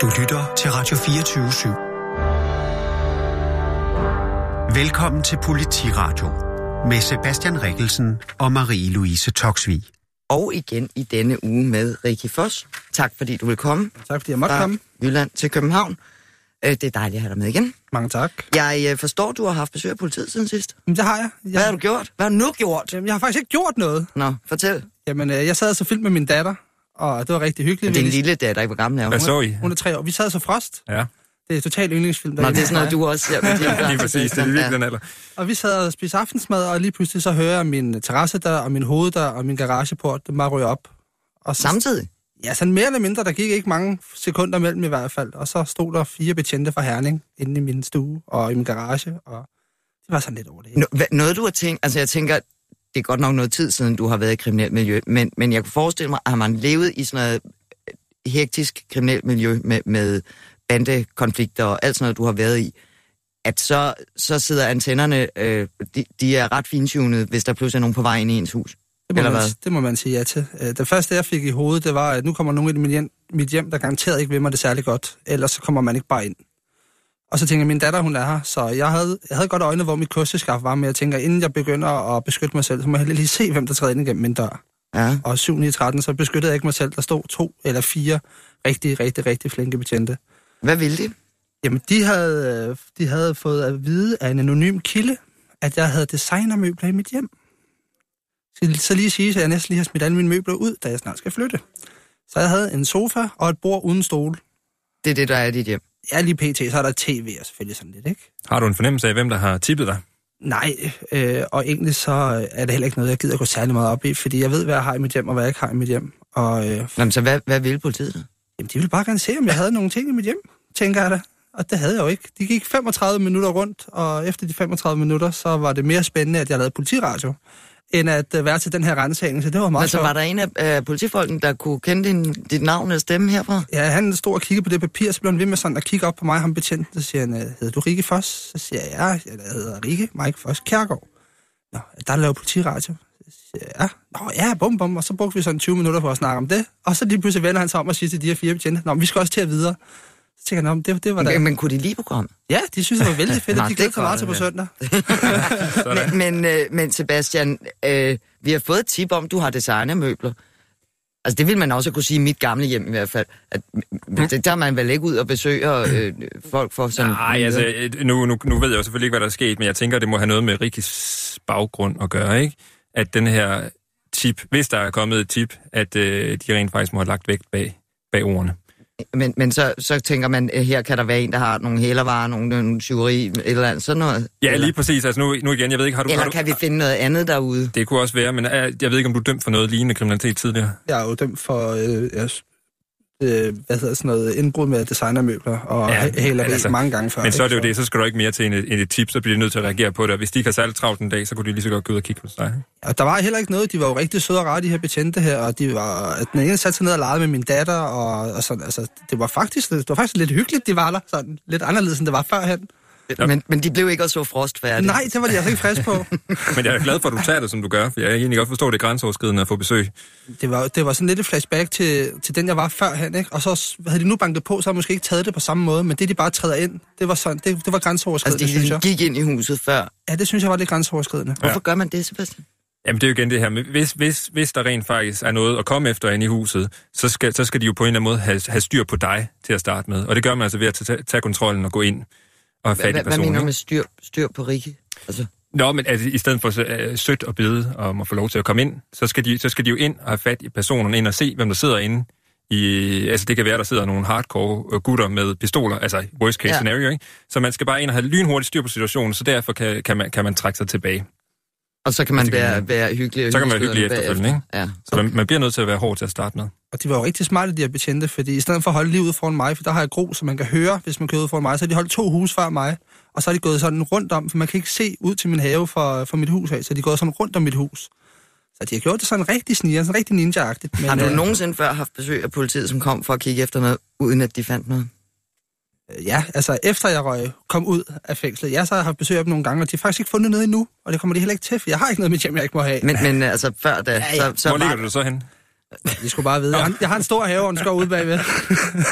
Du lytter til Radio 24 /7. Velkommen til Politiradio med Sebastian Rikkelsen og Marie-Louise Toksvig. Og igen i denne uge med Rikke Foss. Tak fordi du vil komme. Tak fordi jeg måtte fra komme. Jylland til København. Øh, Det er dejligt at have dig med igen. Mange tak. Jeg øh, forstår, du har haft besøg af politiet siden sidst. Men det har jeg. jeg Hvad har du gjort? Hvad har du nu gjort? Jamen, jeg har faktisk ikke gjort noget. Nå, fortæl. Jamen, øh, jeg sad så film med min datter, og det var rigtig hyggeligt. Din Vi- lille datter, hvor gammel er hun? Hvad så I? Hun er tre år. Vi sad så frost. Ja, Det er totalt yndlingsfilm. Nå, det er sådan noget, du også ser med dine børn. lige præcis. Det er virkelig den alder. Og vi sad og spiste aftensmad, og lige pludselig så hører jeg min terrasse der, og min hoveddør, og min garageport, det bare ryger op. Og så, Samtidig? Ja, sådan mere eller mindre. Der gik ikke mange sekunder mellem i hvert fald. Og så stod der fire betjente fra Herning inde i min stue og i min garage, og det var sådan lidt over det hele. Nå, hvad- noget, du har tænkt... Altså, jeg tænker, det er godt nok noget tid siden, du har været i kriminelt miljø, men, men jeg kunne forestille mig, at man levet i sådan noget øh, hektisk kriminelt miljø med, med bandekonflikter og alt sådan noget, du har været i, at så, så sidder antennerne, øh, de, de er ret fintunede, hvis der pludselig er nogen på vej ind i ens hus. Det må, Eller man, hvad? det må man sige ja til. Øh, Det første, jeg fik i hovedet, det var, at nu kommer nogen i mit hjem, mit hjem, der garanteret ikke vil mig det særlig godt. Ellers så kommer man ikke bare ind. Og så tænker jeg, min datter, hun er her, så jeg havde, jeg havde godt øjne, hvor mit kosteskaft var, men jeg tænker, inden jeg begynder at beskytte mig selv, så må jeg lige se, hvem der træder ind igennem min dør. Ja. Og 7 9 13, så beskyttede jeg ikke mig selv. Der stod to eller fire rigtig, rigtig, rigtig flinke betjente. Hvad vil de? Jamen, de havde, de havde fået at vide af en anonym kilde, at jeg havde designermøbler i mit hjem. Så, så lige sige, at jeg næsten lige har smidt alle mine møbler ud, da jeg snart skal flytte. Så jeg havde en sofa og et bord uden stol. Det er det, der er i dit hjem. Ja, lige pt, så er der tv og selvfølgelig sådan lidt, ikke? Har du en fornemmelse af, hvem der har tippet dig? Nej, øh, og egentlig så er det heller ikke noget, jeg gider gå særlig meget op i, fordi jeg ved, hvad jeg har i mit hjem, og hvad jeg ikke har i mit hjem. Og øh, Nå, men så hvad, hvad vil politiet? Jamen, de ville bare gerne se, om jeg havde nogle ting i mit hjem, tænker jeg da. Og det havde jeg jo ikke. De gik 35 minutter rundt, og efter de 35 minutter, så var det mere spændende, at jeg lavede politiradio, end at uh, være til den her rensagning. Så det var meget Altså, sjovt. var der en af øh, politifolken, der kunne kende din, dit navn eller stemme herfra? Ja, han stod og kiggede på det papir, så blev han ved med sådan at kigge op på mig, ham betjent. Så siger han, øh, hedder du Rikke Foss? Så siger jeg, ja, jeg hedder Rikke Mike Foss Kjærgaard. Nå, der er lavet politiradio. Så siger jeg, ja, Nå, ja, bum, bum. Og så brugte vi sådan 20 minutter på at snakke om det. Og så lige pludselig vender han sig om og siger til de her fire betjente, Nå, vi skal også til at videre. Så tænker jeg, det, det var da... Men, men kunne de lide programmet? Ja, de synes, det var vældig fedt, Nå, at de det er glæder sig meget godt, til på ja. søndag. Men, men, øh, men Sebastian, øh, vi har fået et tip om, du har designermøbler. Altså, det vil man også kunne sige i mit gamle hjem i hvert fald. At, mm. Det tager man vel ikke ud og besøger øh, folk for sådan... Nej, altså, nu, nu, nu ved jeg jo selvfølgelig ikke, hvad der er sket, men jeg tænker, det må have noget med Rikkis baggrund at gøre, ikke? At den her tip, hvis der er kommet et tip, at øh, de rent faktisk må have lagt vægt bag, bag ordene. Men, men så, så tænker man, øh, her kan der være en, der har nogle hælervarer, nogle, nogle tyveri, et eller andet, sådan noget. Ja, eller, lige præcis. Altså nu, nu igen, jeg ved ikke, har du... eller har du, kan vi finde noget andet derude? Det kunne også være, men øh, jeg ved ikke, om du er dømt for noget lignende kriminalitet tidligere. Jeg er jo dømt for, øh, øh, hvad hedder sådan noget, indbrud med designermøbler og Ja, hæleri altså, mange gange før. Men så er det jo det, så skal du ikke mere til en, en et tip, så bliver de nødt til at reagere på det. Hvis de ikke har særligt travlt en dag, så kunne de lige så godt gå ud og kigge på dig. Og der var heller ikke noget, de var jo rigtig søde og rare, de her betjente her, og de var, den ene satte sig ned og legede med min datter, og, og sådan, altså, det var faktisk, det var faktisk lidt hyggeligt, de var der, sådan lidt anderledes, end det var førhen. Ja. Men, men de blev ikke også så frostfærdige. Nej, det var de altså ikke friske på. Men jeg er glad for, at du tager det, som du gør, for jeg kan egentlig godt forstå, at det er grænseoverskridende at få besøg. Det var, det var sådan lidt et flashback til, til den, jeg var førhen, ikke? Og så havde de nu banket på, så havde måske ikke taget det på samme måde, men det, de bare træder ind, det var sådan, det, det var grænseoverskridende, Altså, synes de jeg. gik ind i huset før. Ja, det synes jeg var lidt grænseoverskridende. Hvorfor gør man det, Sebastian? Jamen det er jo igen det her, med, hvis, hvis, hvis der rent faktisk er noget at komme efter inde i huset, så skal, så skal de jo på en eller anden måde have, have styr på dig til at starte med. Og det gør man altså ved at tage, tage kontrollen og gå ind og have fat i Hvad, mener du med styr, styr på Rikke? Altså, Nå, men altså, i stedet for uh, sødt og bede om at få lov til at komme ind, så skal, de, så skal de jo ind og have fat i personen, ind og se, hvem der sidder inde. I, altså det kan være, der sidder nogle hardcore øh, gutter med pistoler, altså worst case Ja. scenario, ikke? Så man skal bare ind og have lynhurtigt styr på situationen, så derfor kan, kan, man, kan man trække sig tilbage. og så kan man Så kan være, man- være hyggelig og så kan man være hyggelig efterfølgende, ikke? Ja. Så man, man bliver nødt til at være hård til at starte med. Og de var jo rigtig smarte, de her betjente, fordi i stedet for at holde lige ude foran mig, for der har jeg gro, så man kan høre, hvis man kører ud foran mig, så har de holdt to hus før mig, og så har de gået sådan rundt om, for man kan ikke se ud til min have fra, fra mit hus af, så de er gået sådan rundt om mit hus. Så de har gjort det sådan rigtig sniger, sådan rigtig ninja-agtigt. Men, Har du øh, nogensinde før haft besøg af politiet, som kom for at kigge efter noget, uden at de fandt noget? øh, Ja, altså efter jeg røg, kom ud af fængslet, ja, så har jeg haft besøg af dem nogle gange, og de har faktisk ikke fundet noget endnu, og det kommer de heller ikke til, for jeg har ikke noget mit hjem, jeg ikke må have. Men, men altså før da, Ja, ja. så, så Hvor ligger var, du så hen? De skulle bare vide. Jeg har, jeg har en stor have og en skov ude bagved.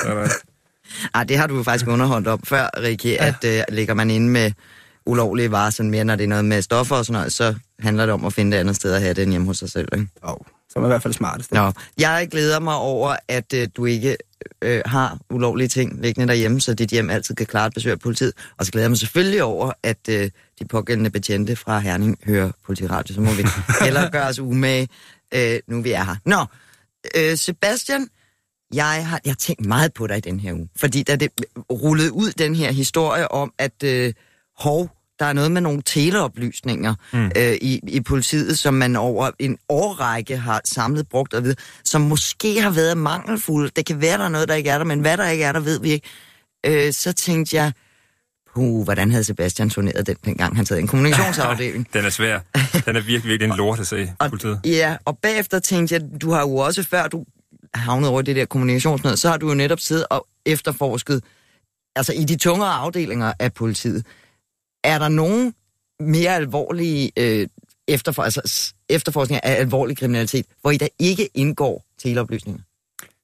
Sådan. Ej, det har du jo faktisk underholdt om før, Rikke, ja. at øh, ligger man inde med ulovlige varer, sådan mere når det er noget med stoffer og sådan noget, så handler det om at finde det andet sted at have den hjemme hos sig selv, ikke? Oh, som er i hvert fald smartest. Nå, jeg glæder mig over, at øh, du ikke øh, har ulovlige ting liggende derhjemme, så dit hjem altid kan klare et besøg af politiet. Og så glæder jeg mig selvfølgelig over, at øh, de pågældende betjente fra Herning hører politiradio, så må vi hellere gøre os umage, øh, nu vi er her. Nå, øh, Sebastian, jeg har, jeg har tænkt meget på dig i den her uge, fordi da det rullede ud den her historie om, at øh, hov, der er noget med nogle teleoplysninger mm. øh, i, i politiet, som man over en årrække har samlet, brugt og ved, som måske har været mangelfulde. Det kan være, der er noget, der ikke er der, men hvad der ikke er der, ved vi ikke. Øh, så tænkte jeg, puh, hvordan havde Sebastian turneret den, dengang han sad i en kommunikationsafdeling? den er svær. Den er virkelig, virkelig en lort at se, politiet. Ja, og bagefter tænkte jeg, du har jo også før du havnet over det der kommunikationsnød, så har du jo netop siddet og efterforsket, altså i de tungere afdelinger af politiet. Er der nogen mere alvorlige øh, efterfor, altså, efterforskninger af alvorlig kriminalitet, hvor i der ikke indgår teleoplysninger?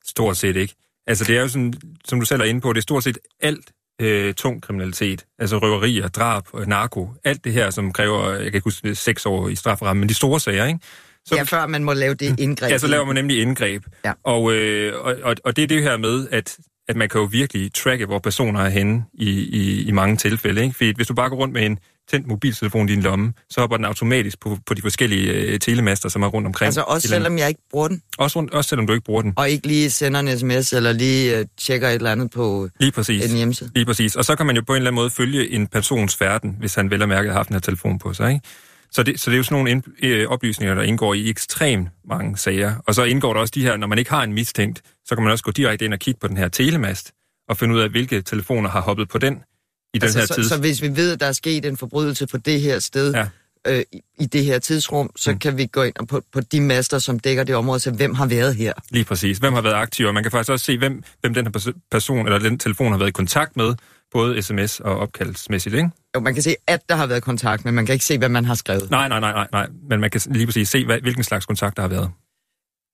Stort set ikke. Altså det er jo sådan, som du selv er inde på, det er stort set alt øh, tung kriminalitet. Altså røverier, drab, narko, alt det her, som kræver, jeg kan ikke huske, seks år i strafferammen, men de store sager, ikke? Så, ja, før man må lave det indgreb. Ja, så laver man nemlig indgreb. Ja. Og, øh, og, og, og det er det her med, at, at man kan jo virkelig tracke, hvor personer er henne i, i, i mange tilfælde. Ikke? Fordi hvis du bare går rundt med en tændt mobiltelefon i din lomme, så hopper den automatisk på, på de forskellige øh, telemaster, som er rundt omkring. Altså også selvom jeg ikke bruger den? Også, rundt, også selvom du ikke bruger den. Og ikke lige sender en sms, eller lige øh, tjekker et eller andet på lige præcis. en hjemmeside? Lige præcis. Og så kan man jo på en eller anden måde følge en persons færden, hvis han vel og mærke har haft den her telefon på sig. Ikke? Så det, så det er jo sådan nogle ind, øh, oplysninger, der indgår i ekstremt mange sager. Og så indgår der også de her, når man ikke har en mistænkt, så kan man også gå direkte ind og kigge på den her telemast, og finde ud af, hvilke telefoner har hoppet på den i altså, den her så, tid. Så hvis vi ved, at der er sket en forbrydelse på det her sted, ja. øh, i, i det her tidsrum, så mm. kan vi gå ind på, på de master, som dækker det område, så hvem har været her? Lige præcis. Hvem har været aktiv? Og man kan faktisk også se, hvem, hvem den her person eller den telefon har været i kontakt med, både sms og opkaldsmæssigt, ikke? Jo, man kan se, at der har været kontakt, men man kan ikke se, hvad man har skrevet. Nej, nej, nej, nej, nej. men man kan lige præcis se, hvad, hvilken slags kontakt der har været.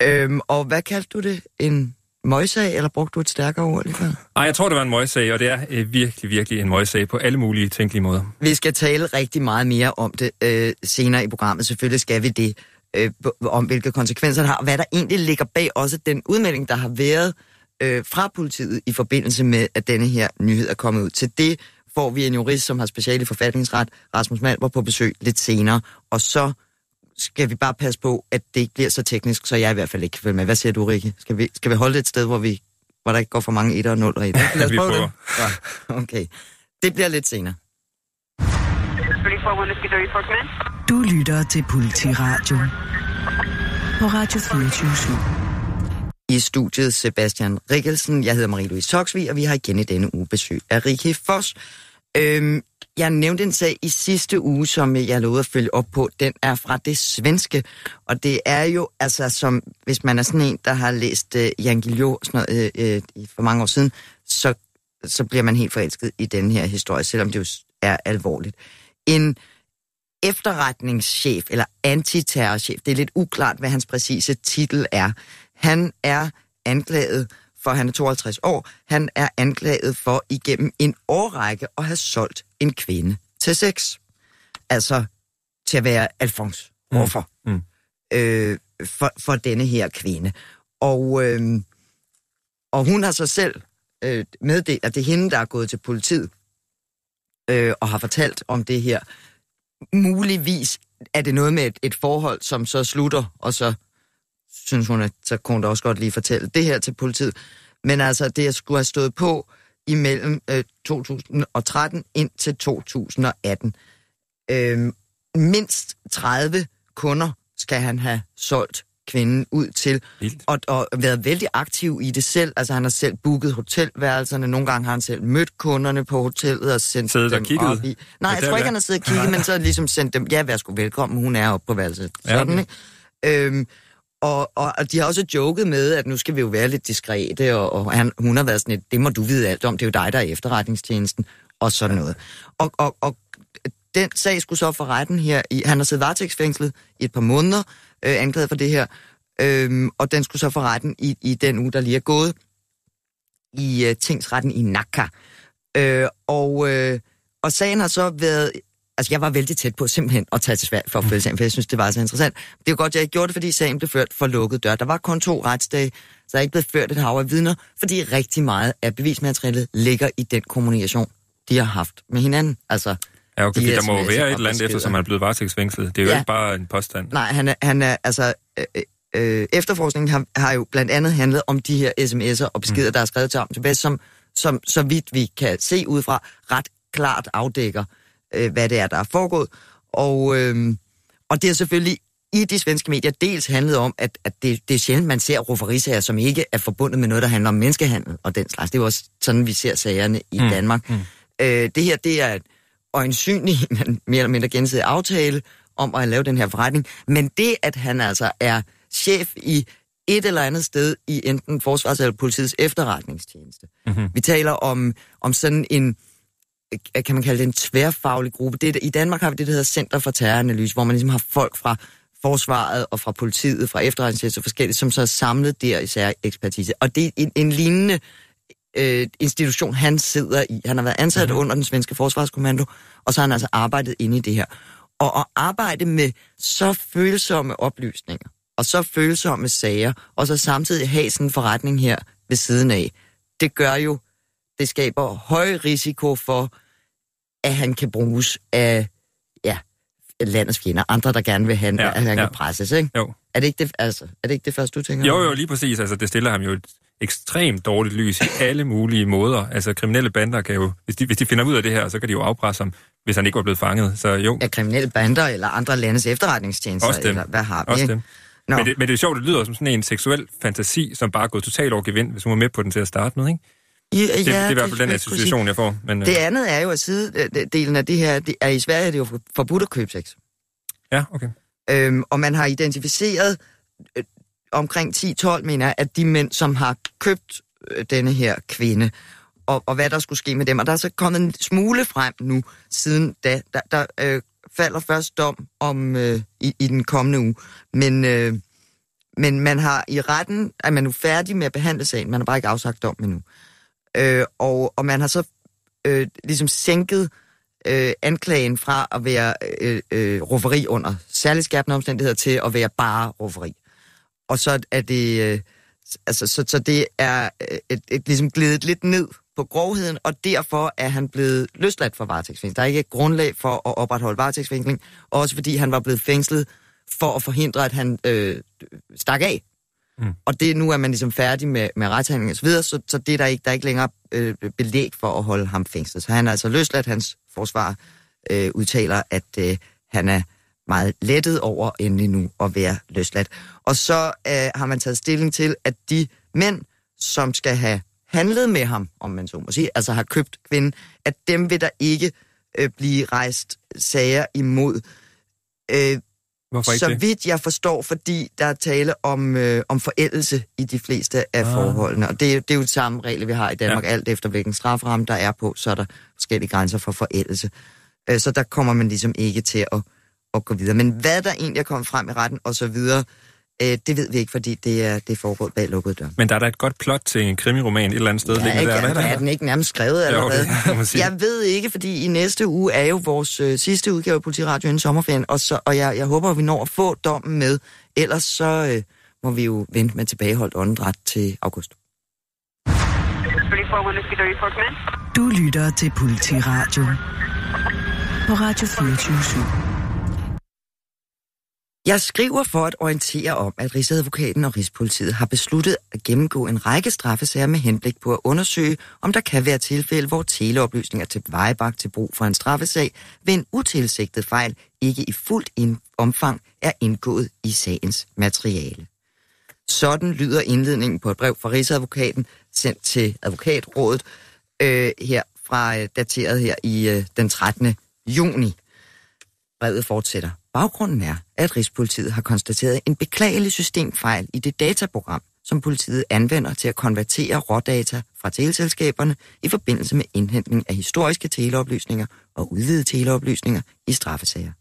Øhm, og hvad kaldte du det? En møjsag, eller brugte du et stærkere ord lige før? Nej, jeg tror, det var en møjsag, og det er øh, virkelig, virkelig en møjsag på alle mulige tænkelige måder. Vi skal tale rigtig meget mere om det øh, senere i programmet. Selvfølgelig skal vi det, øh, om hvilke konsekvenser det har, og hvad der egentlig ligger bag også den udmelding, der har været øh, fra politiet i forbindelse med, at denne her nyhed er kommet ud. Til det får vi en jurist, som har speciale i forfatningsret, Rasmus Malber, på besøg lidt senere. Og så skal vi bare passe på, at det ikke bliver så teknisk, så jeg i hvert fald ikke kan følge med. Hvad siger du, Rikke? Skal vi, skal vi holde det et sted, hvor, vi, hvor der ikke går for mange 1 og 0 og 1? Lad os prøve det. Ja, okay. Det bliver lidt senere. Du lytter til Politiradio på Radio 24 i studiet Sebastian Rikkelsen. Jeg hedder Marie-Louise Toksvig, og vi har igen i denne uge besøg af Rikke Foss. Øhm, jeg nævnte en sag i sidste uge, som jeg lovede at følge op på. Den er fra det svenske, og det er jo, altså som hvis man er sådan en, der har læst øh, Jan Guillou sådan noget, øh, øh, for mange år siden, så, så bliver man helt forelsket i den her historie, selvom det jo er alvorligt. En efterretningschef, eller antiterrorchef, det er lidt uklart, hvad hans præcise titel er, han er anklaget for, han er 52 år, han er anklaget for igennem en årrække at have solgt en kvinde til sex. Altså til at være Alfons offer mm. mm. øh, for, for denne her kvinde. Og, øh, og hun har så selv øh, meddelt, at det er hende, der er gået til politiet øh, og har fortalt om det her. Muligvis er det noget med et, et forhold, som så slutter, og så synes hun, at så kunne hun da også godt lige fortælle det her til politiet. Men altså, det skulle have stået på imellem øh, 2013 ind til 2018. Øh, mindst 30 kunder skal han have solgt kvinden ud til, og, og været vældig aktiv i det selv. Altså, han har selv booket hotelværelserne. Nogle gange har han selv mødt kunderne på hotellet og sendt Siddet dem kigget. op i... Nej, jeg tror ikke, han har siddet og kigget, men så ligesom sendt dem, ja, værsgo, velkommen, hun er oppe på værelset. Sådan, ja, okay. ikke? Øhm, og, og, og de har også joket med, at nu skal vi jo være lidt diskrete, og, og han, hun har været sådan et, det må du vide alt om, det er jo dig, der er efterretningstjenesten, og sådan noget. Og, og, og den sag skulle så for retten her, i, han har siddet varetægtsfængslet i et par måneder, øh, anklaget for det her, øh, og den skulle så for retten i, i den uge, der lige er gået. i øh, tingsretten i Naka. Øh, og, øh, og sagen har så været... Altså, jeg var vældig tæt på simpelthen at tage til Sverige for at følge sagen, for jeg synes, det var så interessant. Det er godt, jeg ikke gjorde det, fordi sagen blev ført for lukket dør. Der var kun to retsdage, så er ikke blevet ført et hav af vidner, fordi rigtig meget af bevismaterialet ligger i den kommunikation, de har haft med hinanden. Altså, Ja, okay, de der må jo være et eller andet, beskeder. eftersom man er blevet varetægtsfængslet. Det er jo Ja. ikke bare en påstand. Nej, han er, han er altså... Øh, øh, efterforskningen har, har jo blandt andet handlet om de her sms'er og beskeder, mm. der er skrevet til ham tilbage, som, som så vidt vi kan se udefra, ret klart afdækker, øh, hvad det er, der er foregået. Og, øh, og det er selvfølgelig i de svenske medier dels handlet om, at, at det, det er sjældent, man ser rufferisager, som ikke er forbundet med noget, der handler om menneskehandel og den slags. Det er jo også sådan, vi ser sagerne i mm. Danmark. Mm. Øh, det her, det er øjensynlig en mere eller mindre gensidig aftale om at lave den her forretning. Men det, at han altså er chef i et eller andet sted i enten Forsvars- eller politiets efterretningstjeneste. Mm-hmm. Vi taler om, om sådan en, øh, kan man kalde det en tværfaglig gruppe. Det, I Danmark har vi det, der hedder Center for Terroranalyse, hvor man ligesom har folk fra forsvaret og fra politiet, fra efterretningstjenester og forskelligt, som så er samlet der i særlig Og det er en, en lignende øh, institution, han sidder i. Han har været ansat mm-hmm. under den svenske forsvarskommando, og så har han altså arbejdet inde i det her. Og at arbejde med så følsomme oplysninger, og så følsomme sager, og så samtidig have sådan en forretning her ved siden af, det gør jo, det skaber høj risiko for, at han kan bruges af ja, landets fjender, andre, der gerne vil have, Ja, ja, at han ja. kan presses, ikke? Jo. Er det ikke det, altså, er det, ikke det første, du tænker? Jo, jo, lige præcis. Altså, det stiller ham jo et ekstremt dårligt lys i alle mulige måder. Altså, kriminelle bander kan jo, hvis de, hvis de finder ud af det her, så kan de jo afpresse ham, hvis han ikke var blevet fanget. Så jo, Af kriminelle bander eller andre landes efterretningstjenester, Også dem. eller hvad har vi, også ikke? dem. Nå, Men det, men det er sjovt, det lyder som sådan en seksuel fantasi, som bare er gået totalt over gevind, hvis hun var med på den til at starte med, ikke? Ja, Det, ja, det er i hvert fald den sige. association, jeg får. Men, øh, Det andet er jo, at sidedelen af det her, det er i Sverige er det jo forbudt at købe sex. Ja, okay. Øhm, og man har identificeret øh, omkring 10-12, mener jeg, at de mænd, som har købt øh, denne her kvinde, og, og hvad der skulle ske med dem. Og der er så kommet en smule frem nu, siden da. Der, der øh, falder først dom om øh, i, i den kommende uge. Men, øh, men man har i retten, er man nu færdig med at behandle sagen, man har bare ikke afsagt dom endnu. Øh, og, og man har så øh, ligesom sænket øh, anklagen fra at være øh, øh, rufferi under særligt skærpende omstændigheder til at være bare rufferi. Og så er det, øh, altså, så, så det er et, et, et, ligesom glidet lidt ned på grovheden, og derfor er han blevet løsladt fra varetægtsfængsling. Der er ikke et grundlag for at opretholde varetægtsfængsling, også fordi han var blevet fængslet for at forhindre, at han øh, stak af. Mm. Og det nu er man ligesom færdig med, med retshandling osv., så videre, så, så det er der ikke, der er ikke længere øh, belæg for at holde ham fængslet. Så han er altså løsladt, hans forsvar øh, udtaler, at øh, han er meget lettet over endelig nu at være løsladt. Og så øh, har man taget stilling til, at de mænd, som skal have handlet med ham, om man så må sige, altså har købt kvinden, at dem vil der ikke øh, blive rejst sager imod. Øh, Hvorfor ikke så det? vidt jeg forstår, fordi der er tale om, øh, om forældelse i de fleste af Ah. forholdene. Og det, er jo- det er jo det samme regel, vi har i Danmark. Ja. Alt efter hvilken straframme der er på, så er der forskellige grænser for forældelse. Øh, så der kommer man ligesom ikke til at, at gå videre. Men hvad der egentlig er kommet frem i retten og så videre, øh, det ved vi ikke, fordi det er, det er foregået bag lukkede døre. Men der er da et godt plot til en krimiroman et eller andet sted. Ja, ikke, der, er, er der? er den ikke nærmest skrevet Jo, allerede? det man sige. jeg ved ikke, fordi i næste uge er jo vores øh, sidste udgave af Politiradio inden sommerferien, og, så, og jeg, jeg håber, at vi når at få dommen med. Ellers så øh, må vi jo vente med tilbageholdt åndedræt til august. 34 Whiskey 34 command. Du lytter til Politiradio på Radio 24 jeg skriver for at orientere om, at Rigsadvokaten og Rigspolitiet har besluttet at gennemgå en række straffesager med henblik på at undersøge, om der kan være tilfælde, hvor teleoplysninger til vejebagt til brug for en straffesag ved en utilsigtet fejl ikke i fuldt omfang er indgået i sagens materiale. Sådan lyder indledningen på et brev fra Rigsadvokaten sendt til advokatrådet øh, her fra øh, dateret her i øh, den 13. juni. Brevet fortsætter. Baggrunden er, at Rigspolitiet har konstateret en beklagelig systemfejl i det dataprogram, som politiet anvender til at konvertere rådata fra teleselskaberne i forbindelse med indhentning af historiske teleoplysninger og udvidede teleoplysninger i straffesager.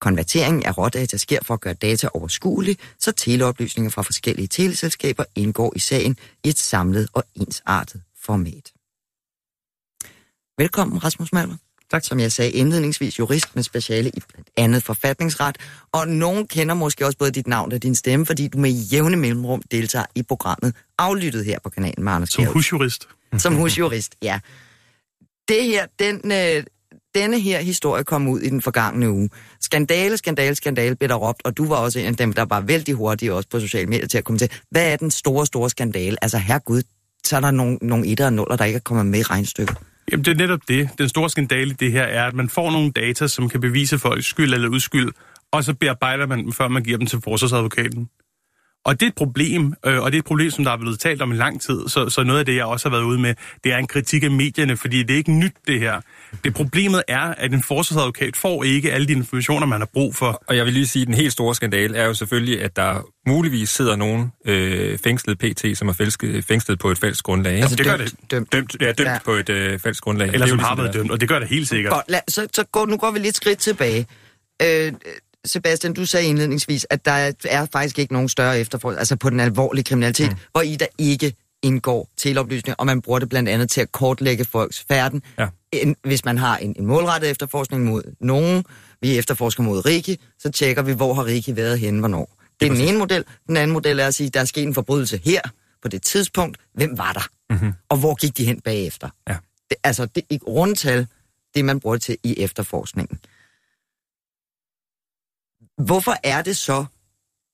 Konverteringen af rådata sker for at gøre data overskuelig, så teleoplysninger fra forskellige teleselskaber indgår i sagen i et samlet og ensartet format. Velkommen, Rasmus Malmer. Tak. Som jeg sagde indledningsvis, jurist med speciale i blandt andet forfatningsret. Og nogen kender måske også både dit navn og din stemme, fordi du med jævne mellemrum deltager i programmet Aflyttet her på kanalen med Anders Som Bjerg. husjurist. Som husjurist, ja. Det her, den, øh, denne her historie kom ud i den forgangne uge. Skandale, skandale, skandale blev der råbt, og du var også en af dem, der var vældig hurtige også på sociale medier til at komme til. Hvad er den store, store skandale? Altså, herregud, så er der nogle, nogle etter og nuller, der ikke er kommet med i regnstykket. Jamen, det er netop det. Den store skandale i det her er, at man får nogle data, som kan bevise folks skyld eller uskyld, og så bearbejder man dem, før man giver dem til forsvarsadvokaten. Og det er et problem, øh, og det er et problem, som der er blevet talt om i lang tid. Så, så noget af det, jeg også har været ude med, det er en kritik af medierne, fordi det er ikke nyt, det her. Det problemet er, at en forsvarsadvokat får ikke alle de informationer, man har brug for. Og jeg vil lige sige, at den helt store skandale er jo selvfølgelig, at der muligvis sidder nogen øh, fængslet PT, som er fængslet, fængslet på et fælles grundlag. Altså, det gør dømt, det. Dømt. dømt, ja, dømt Ja. på et øh, fælles grundlag. Eller er som har været det dømt, og det gør det helt sikkert. Godt, lad, så, så går, nu går vi lidt skridt tilbage. Øh, Sebastian, du sagde indledningsvis, at der er, faktisk ikke nogen større efterforskning, altså på den alvorlige kriminalitet, mm. hvor i der ikke indgår teleoplysninger, og man bruger det blandt andet til at kortlægge folks færden. Ja. En, hvis man har en, en målrettet efterforskning mod nogen, vi efterforsker mod Riki, så tjekker vi, hvor har Riki været henne, hvornår. Det er den ene model. Den anden model er at sige, der er sket en forbrydelse her, på det tidspunkt. Hvem var der? Mm-hmm. Og hvor gik de hen bagefter? Ja. Det, altså, det er ikke rundtal, det man bruger det til i efterforskningen. Hvorfor er det så,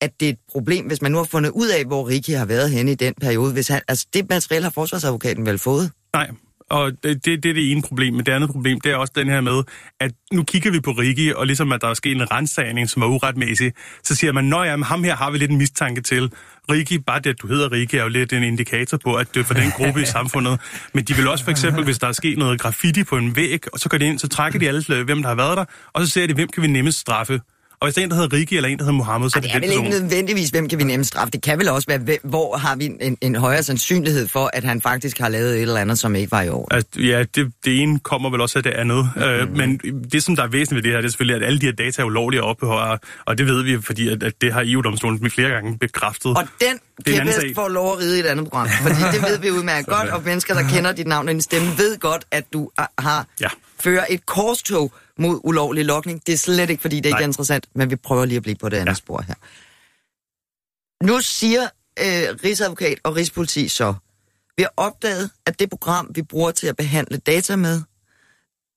at det er et problem, hvis man nu har fundet ud af, hvor Rikki har været henne i den periode? Hvis han, altså, det materiale har forsvarsadvokaten vel fået? Nej, og det, det, det er det ene problem. Men det andet problem, det er også den her med, at nu kigger vi på Rikki, og ligesom at der er sket en rensagning, som er uretmæssig, så siger man, nå ja, men ham her har vi lidt en mistanke til. Rikki, bare det, at du hedder Rikki, er jo lidt en indikator på, at det er for den gruppe i samfundet. Men de vil også for eksempel, hvis der er sket noget graffiti på en væg, og så går de ind, så trækker de alle, hvem der har været der, og så ser de, hvem kan vi nemmest straffe. Og hvis der er en, der hedder Rikki, eller en, der hedder Mohammed, så er Det det, er vel ikke person. nødvendigvis, hvem kan vi nemme straffe. Det kan vel også være, hvem- hvor har vi en, en højere sandsynlighed for, at han faktisk har lavet et eller andet, som ikke var i orden. At, ja, det, det ene kommer vel også af det andet. Mm-hmm. Øh, men det, som der er væsentligt ved det her, det er selvfølgelig, at alle de her data er ulovlige at ophøre, og det ved vi, fordi at, at det har EU-domstolen flere gange bekræftet. Og den Det kæphest sag. får lov at ride i et andet program, fordi det ved vi udmærket godt, og mennesker, der kender dit navn og din stemme, ved godt, at du ah, har Ja. fører et korstog mod ulovlig lokning. Det er slet ikke, fordi det ikke er interessant, men vi prøver lige at blive på det andet Ja. ja. spor her. Nu siger øh, Rigsadvokat og Rigspoliti så, vi har opdaget, at det program, vi bruger til at behandle data med,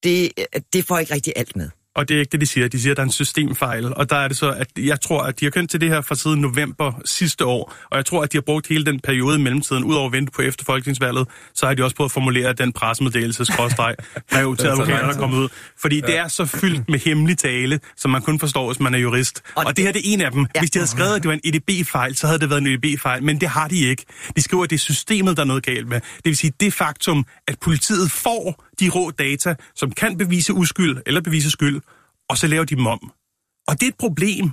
det, det får ikke rigtig alt med. Og det er ikke det, de siger. De siger, at der er en systemfejl. Og der er det så, at jeg tror, at de har kønt til det her fra siden november sidste år. Og jeg tror, at de har brugt hele den periode i mellemtiden, udover at vente på efter folketingsvalget, så har de også prøvet at formulere den pressemeddelelse, skråstreg, brev til advokater, der er kommet ud. Fordi det er så fyldt med hemmelig tale, som man kun forstår, hvis man er jurist. Og, og det her det er en af dem. Ja. Hvis de havde skrevet, at det var en EDB-fejl, så havde det været en EDB-fejl. Men det har de ikke. De skriver, at det er systemet, der er noget galt med. Det vil sige, det faktum, at politiet får de rå data, som kan bevise uskyld eller bevise skyld, og så laver de dem om. Og det er et problem.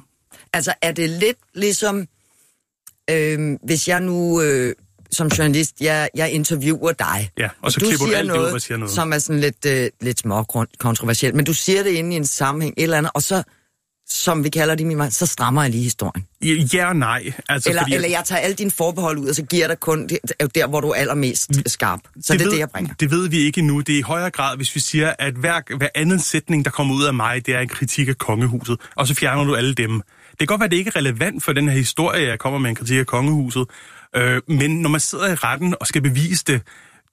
Altså, er det lidt ligesom, øh, hvis jeg nu øh, som journalist, jeg, jeg interviewer dig. Ja, og så du klipper du alt det ud noget, og siger noget. som er sådan lidt, øh, lidt små kontroversielt, men du siger det inde i en sammenhæng, et eller andet, og så, som vi kalder det mind, så strammer jeg lige historien. Ja og nej. Altså, Eller, fordi, eller jeg tager alle dine forbehold ud, og så giver dig kun, det er der, hvor du er allermest skarp. Så det, det er ved, det, jeg bringer. Det ved vi ikke endnu. Det er i højere grad, hvis vi siger, at hver, hver anden sætning, der kommer ud af mig, det er en kritik af kongehuset. Og så fjerner du alle dem. Det kan godt være, at det ikke er relevant for den her historie, jeg kommer med en kritik af kongehuset. Øh, men når man sidder i retten og skal bevise det,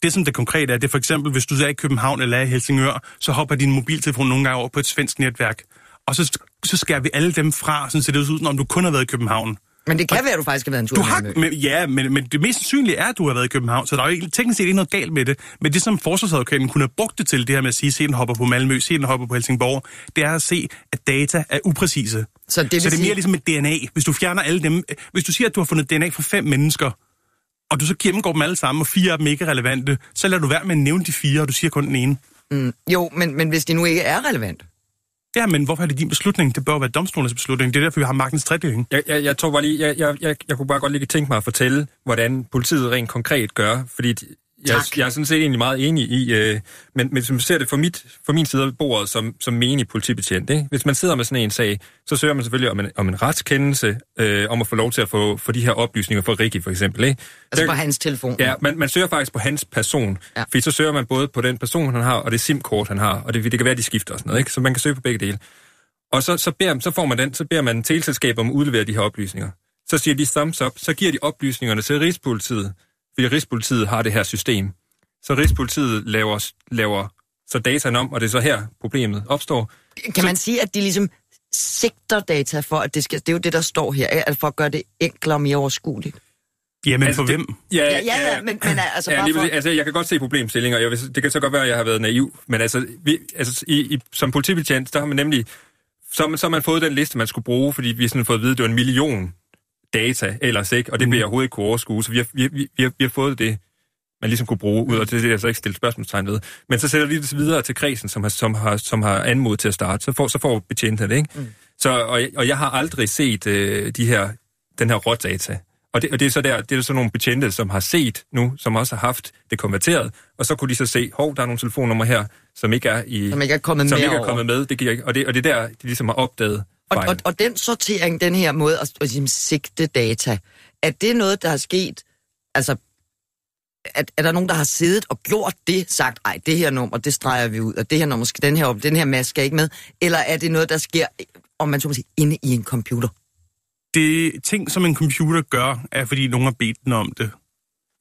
det som det konkrete er, det er for eksempel, hvis du er i København eller er i Helsingør, så hopper din mobiltelefon nogle gange over på et svensk netværk. Og så, så skærer vi alle dem fra, sådan så det ud, om du kun har været i København. Men det kan være, at du faktisk har været en tur Du har, men, ja, men, men det mest sandsynlige er, at du har været i København, så der er jo ikke, teknisk set ikke noget galt med det. Men det, som forsvarsadvokaten kunne have brugt det til, det her med at sige, se den hopper på Malmø, se den hopper på Helsingborg, det er at se, at data er upræcise. Så det så det er sige- mere ligesom et DNA. Hvis du fjerner alle dem, hvis du siger, at du har fundet DNA fra fem mennesker, og du så gennemgår dem alle sammen, og fire af dem ikke er relevante, så lader du være med at nævne de fire, og du siger kun den ene. Mm, jo, men, men hvis de nu ikke er relevant. Ja, men hvorfor er det din beslutning? Det bør være domstolens beslutning. Det er derfor, vi har magtens tredeling. Jeg, jeg, jeg tror bare lige, jeg, jeg, jeg, jeg kunne bare godt lige tænke mig at fortælle, hvordan politiet rent konkret gør, fordi jeg, jeg er sådan set egentlig meget enig i, øh, men, men hvis man ser det fra, mit, fra min side af bordet som, som menig politibetjent, ikke? hvis man sidder med sådan en sag, så søger man selvfølgelig om en, om en retskendelse, øh, om at få lov til at få, få de her oplysninger fra Ricky for eksempel. Ikke? Altså Der- på hans telefon. Ja, man, man søger faktisk på hans person. Ja. Fordi så søger man både på den person, han har, og det SIM-kort, han har. Og det, det kan være, de skifter og sådan noget, ikke? Så man kan søge på begge dele. Og så, så, beder, så får man den, så beder man teleselskabet om at udlevere de her oplysninger. Så siger de thumbs up, så giver de oplysningerne til Rigspolitiet, fordi Rigspolitiet har det her system. Så Rigspolitiet laver, laver så dataen om, og det er så her problemet opstår. Kan man sige, at de ligesom sigter data for, at det skal... Det er jo det, der står her, at for at gøre det enklere og mere overskueligt. Jamen, Altså, for det- hvem? Ja, ja, ja, men, men altså ja, bare for... Altså, jeg kan godt se problemstillinger. Jeg vil, det kan så godt være, at jeg har været naiv. Men altså, vi, altså i, i, som politibetjent, der har man nemlig... Så, har man- så har man fået den liste, man skulle bruge, fordi vi har sådan fået at vide, at det var en million data ellers ikke, og det bliver jeg overhovedet ikke kunne overskue. Så vi har, vi, vi, vi, har, vi har fået det, man ligesom kunne bruge ud, og det er det, jeg så ikke stille spørgsmålstegn ved. Men så sætter vi det videre til kredsen, som har, som har, som har anmodet til at starte. Så får, så får betjenten det, ikke? Mm. Så, og, jeg- og jeg har aldrig set øh, de her, den her rådata. Og det, og det er så der, det er så nogle betjente, som har set nu, som også har haft det konverteret, og så kunne de så se, hov, der er nogle telefonnumre her, som ikke er i... Som ikke er kommet som med ikke er kommet med. Det giver ikke, og, det, og det er der, de ligesom har opdaget Og, og, og den sortering, den her måde at, at ligesom sigte data, er det noget, der er sket, altså, at, er der nogen, der har siddet og gjort det, sagt, ej, det her nummer, det streger vi ud, og det her nummer, skal den her op, den her maske skal ikke med, eller er det noget, der sker, om man så må sige, inde i en computer? Det ting, som en computer gør, er fordi nogen har bedt den om det.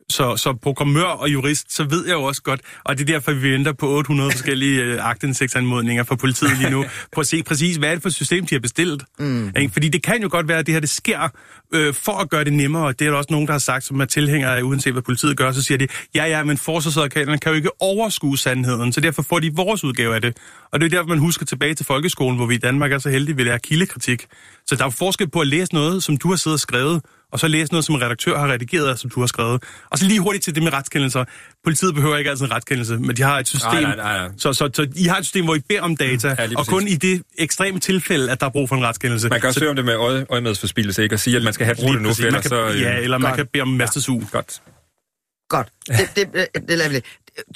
Så, så programmør og jurist, så ved jeg jo også godt, og det er derfor, vi venter på 800 forskellige øh, aktindsigtsanmodninger fra politiet lige nu, på at se præcis, hvad er det for et system, de har bestilt. Mm. Ikke? Fordi det kan jo godt være, at det her det sker øh, for at gøre det nemmere, og det er der også nogen, der har sagt, som er tilhængere af, uanset hvad politiet gør, så siger de, ja ja, men forsvarsadvokaterne kan jo ikke overskue sandheden, så derfor får de vores udgave af det. Og det er derfor, man husker tilbage til folkeskolen, hvor vi i Danmark er så heldige, vi lærer kildekritik. Så der er forskel på at læse noget, som du har siddet og skrevet, og så læse noget, som en redaktør har redigeret, som du har skrevet. Og så lige hurtigt til det med retskendelser. Politiet behøver ikke altid en retskendelse, men de har et system. Nej, nej, nej, nej. Så, så, så I har et system, hvor I beder om data, Ja, ja, og præcis. kun i det ekstreme tilfælde, at der er brug for en retskendelse. Man kan også så, søge om det med øje, øjemedsforspillelse, ikke? Og sige, at man skal have det nu, for ellers kan, så... øh, ja, eller man Godt. kan bede om mastersug. Godt. Godt. Det, det, det, det lader vi det.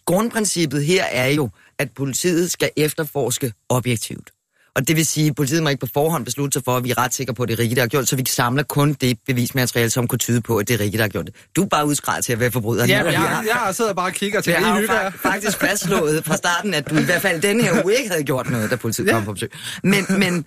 Grundprincippet her er jo, at politiet skal efterforske objektivt. Og det vil sige, at politiet må ikke på forhånd beslutte sig for, at vi er ret sikre på, at det er Rikke, der har gjort det, så vi samler kun det bevismateriale, som kunne tyde på, at det er Rikke, der har gjort det. Du er bare udskrevet til at være forbryder. Ja, jeg, har- jeg, jeg sidder bare og kigger til, jeg I har hygger faktisk fastslået fra starten, at du i hvert fald den her uge ikke havde gjort noget, da politiet kom på besøg. Men, men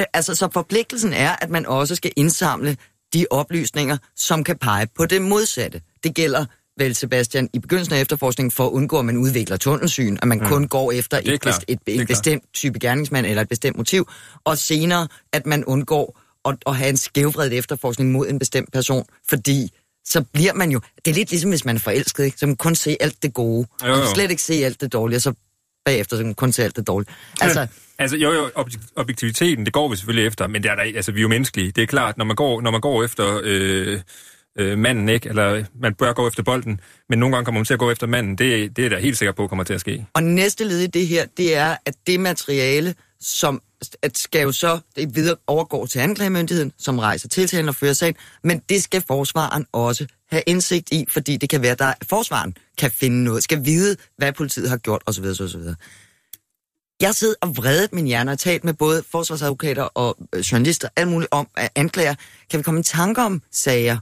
øh, altså, så forpligtelsen er, at man også skal indsamle de oplysninger, som kan pege på det modsatte. Det gælder vel, Sebastian, i begyndelsen af efterforskningen for at undgå, at man udvikler tunnelsyn, at man mm. kun går efter er et, best, et, en klart. bestemt type gerningsmand eller et bestemt motiv, og senere, at man undgår at, at have en skævvredet efterforskning mod en bestemt person, fordi så bliver man jo... Det er lidt ligesom, hvis man er forelsket, ikke? så man kun se alt det gode, Jo, og jo. slet ikke se alt det dårlige, og så bagefter så man kun se alt det dårlige. Altså, Altså, jo, jo, objek- objektiviteten, det går vi selvfølgelig efter, men det er der, altså, vi er jo menneskelige. Det er klart, når man går, når man går efter øh, øh, manden, ikke? Eller øh, man bør gå efter bolden, men nogle gange kommer man til at gå efter manden. Det, det er jeg da helt sikker på kommer til at ske. Og næste led i det her, det er, at det materiale, som at skal jo så det videre overgå til anklagemyndigheden, som rejser tiltalen og fører sagen, men det skal forsvaren også have indsigt i, fordi det kan være, at forsvaren kan finde noget, skal vide, hvad politiet har gjort, osv. osv. Jeg sidder og vredet min hjerne og talt med både forsvarsadvokater og øh, journalister, alt muligt om at anklager. Kan vi komme i tanke om sager,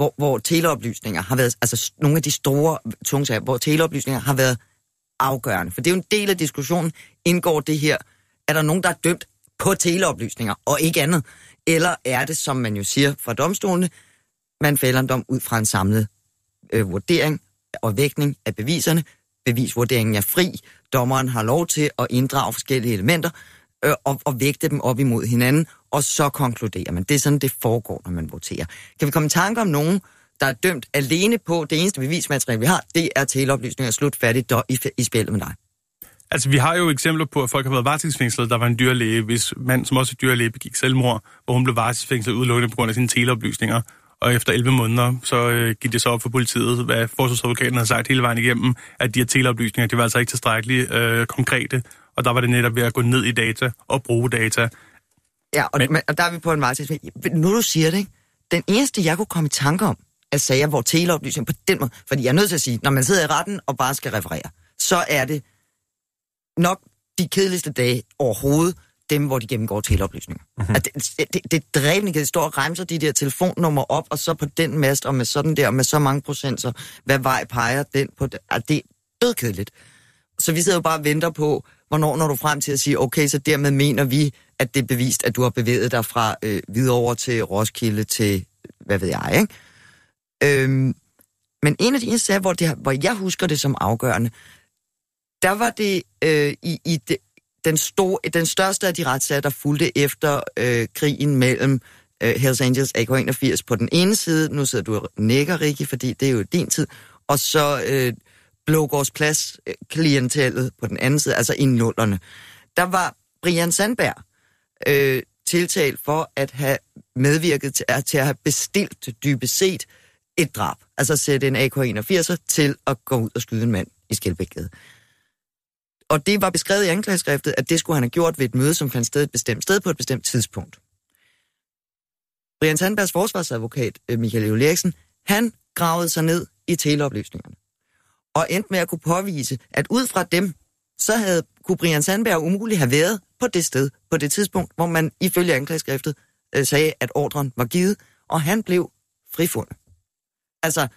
hvor, hvor teleoplysninger har været, altså nogle af de store, tungsager, hvor teleoplysninger har været afgørende. For det er jo en del af diskussionen. Indgår det her? Er der nogen, der er dømt på teleoplysninger og ikke andet? Eller er det, som man jo siger fra domstolene, man fælder en dom ud fra en samlet øh, vurdering og vægtning af beviserne. Bevisvurderingen er fri. Dommeren har lov til at inddrage forskellige elementer øh, og, og vægte dem op imod hinanden, og så konkluderer man. Det er sådan, det foregår, når man voterer. Kan vi komme i tanke om nogen, der er dømt alene på det eneste bevismateriale, vi har, det er teleoplysninger slut færdigt i, i spillet med dig. Altså, vi har jo eksempler på, at folk har været varetægtsfængslet. Der var en dyrlæge, hvis mand, som også er dyrlæge, begik selvmord, hvor hun blev varetægtsfængslet udelukkende på grund af sine teleoplysninger. Og efter 11 måneder, så øh, gik det så op for politiet, hvad forsvarsadvokaten har sagt hele vejen igennem, at de her teleoplysninger, det var altså ikke tilstrækkeligt øh, konkrete. Og der var det netop ved at gå ned i data og bruge data. Ja, og, men, og der er vi på en varetægtsfængsel. Nu du siger det, ikke? Den eneste, jeg kunne komme i tanke om, af sager, hvor teleoplysning på den måde... Fordi jeg er nødt til at sige, når man sidder i retten og bare skal referere, så er det nok de kedeligste dage overhovedet, dem, hvor de gennemgår teleoplysninger. Mm-hmm. At det, det, det er dræbende, det står og remser de der telefonnummer op, og så på den mast, og med sådan der, med så mange procent, så hvad vej peger den på? Det, at det er dødkedeligt. Så vi sidder jo bare og venter på, hvornår når du frem til at sige, okay, så dermed mener vi, at det er bevist, at du har bevæget dig fra øh, Hvidovre til Roskilde til, hvad ved jeg, ikke? Øhm, men en af de eneste sager, hvor, det, hvor jeg husker det som afgørende, der var det øh, i, i de, den, store, den største af de retssager, der fulgte efter øh, krigen mellem øh, Hells Angels AK-81 på den ene side, nu sidder du og nikker, Rikke, fordi det er jo din tid, og så øh, Blågårds Plads-klientellet øh, på den anden side, altså i nullerne. Der var Brian Sandberg øh, tiltalt for at have medvirket til, til at have bestilt dybest set et drab. Altså sætte en AK-81 til at gå ud og skyde en mand i Skelbækgade. Og det var beskrevet i anklageskriftet, at det skulle han have gjort ved et møde, som fandt sted et bestemt sted på et bestemt tidspunkt. Brian Sandbergs forsvarsadvokat, øh, Michael Eul Eriksen, han gravede sig ned i teleoplysningerne. Og endte med at kunne påvise, at ud fra dem, så havde, kunne Brian Sandberg umuligt have været på det sted, på det tidspunkt, hvor man ifølge anklageskriftet øh, sagde, at ordren var givet, og han blev frifundet. Altså,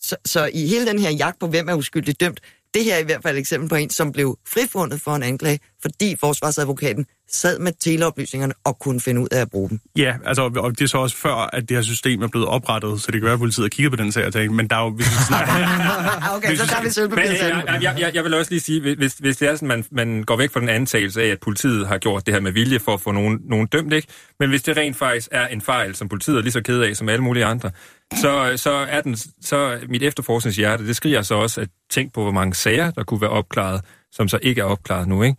så, så i hele den her jagt på, hvem er uskyldigt dømt, det her er i hvert fald et eksempel på en, som blev frifundet for en anklage, fordi forsvarsadvokaten sad med teleoplysningerne og kunne finde ud af at bruge dem. Ja, altså, og det er så også før, at det her system er blevet oprettet, så det kan være, at politiet har kigget på den sag og tænkt, men der er jo, hvis vi snakker... okay, så der er vi selv på Men, jeg, jeg, jeg, jeg vil også lige sige, hvis, hvis det er sådan, man, man går væk fra den antagelse af, at politiet har gjort det her med vilje for at få nogen, nogen dømt, ikke? Men hvis det rent faktisk er en fejl, som politiet er lige så ked af som alle mulige andre, så, så er den, så mit efterforskningshjerte, det skriger så også at tænk på, hvor mange sager, der kunne være opklaret, som så ikke er opklaret nu, ikke?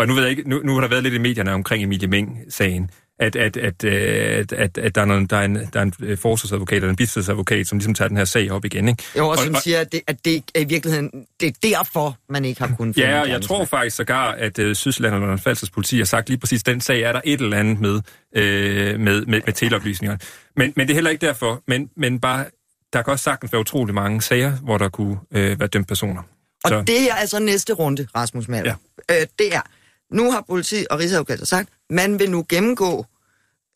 Og nu ved jeg ikke, nu, nu har der været lidt i medierne omkring Emilie Meng-sagen, at, at, at, at, at, at der, er noget, der, er en, der er en øh, forsvarsadvokat eller en bistandsadvokat, som ligesom tager den her sag op igen. Ikke? Jo, og, og som og, siger, at det, at det er i virkeligheden det er derfor, man ikke har kunnet Ja, og jeg tror faktisk sågar, at uh, Sydsland og Falsers politi har sagt lige præcis, den sag er der et eller andet med, øh, med, med, med teleoplysninger. Men, men det er heller ikke derfor, men, men bare, der kan også sagtens være utrolig mange sager, hvor der kunne øh, være dømt personer. Og så. det her er så næste runde, Rasmus Malm. Ja. Øh, det er, nu har politi og Rigsadvokater sagt, man vil nu gennemgå,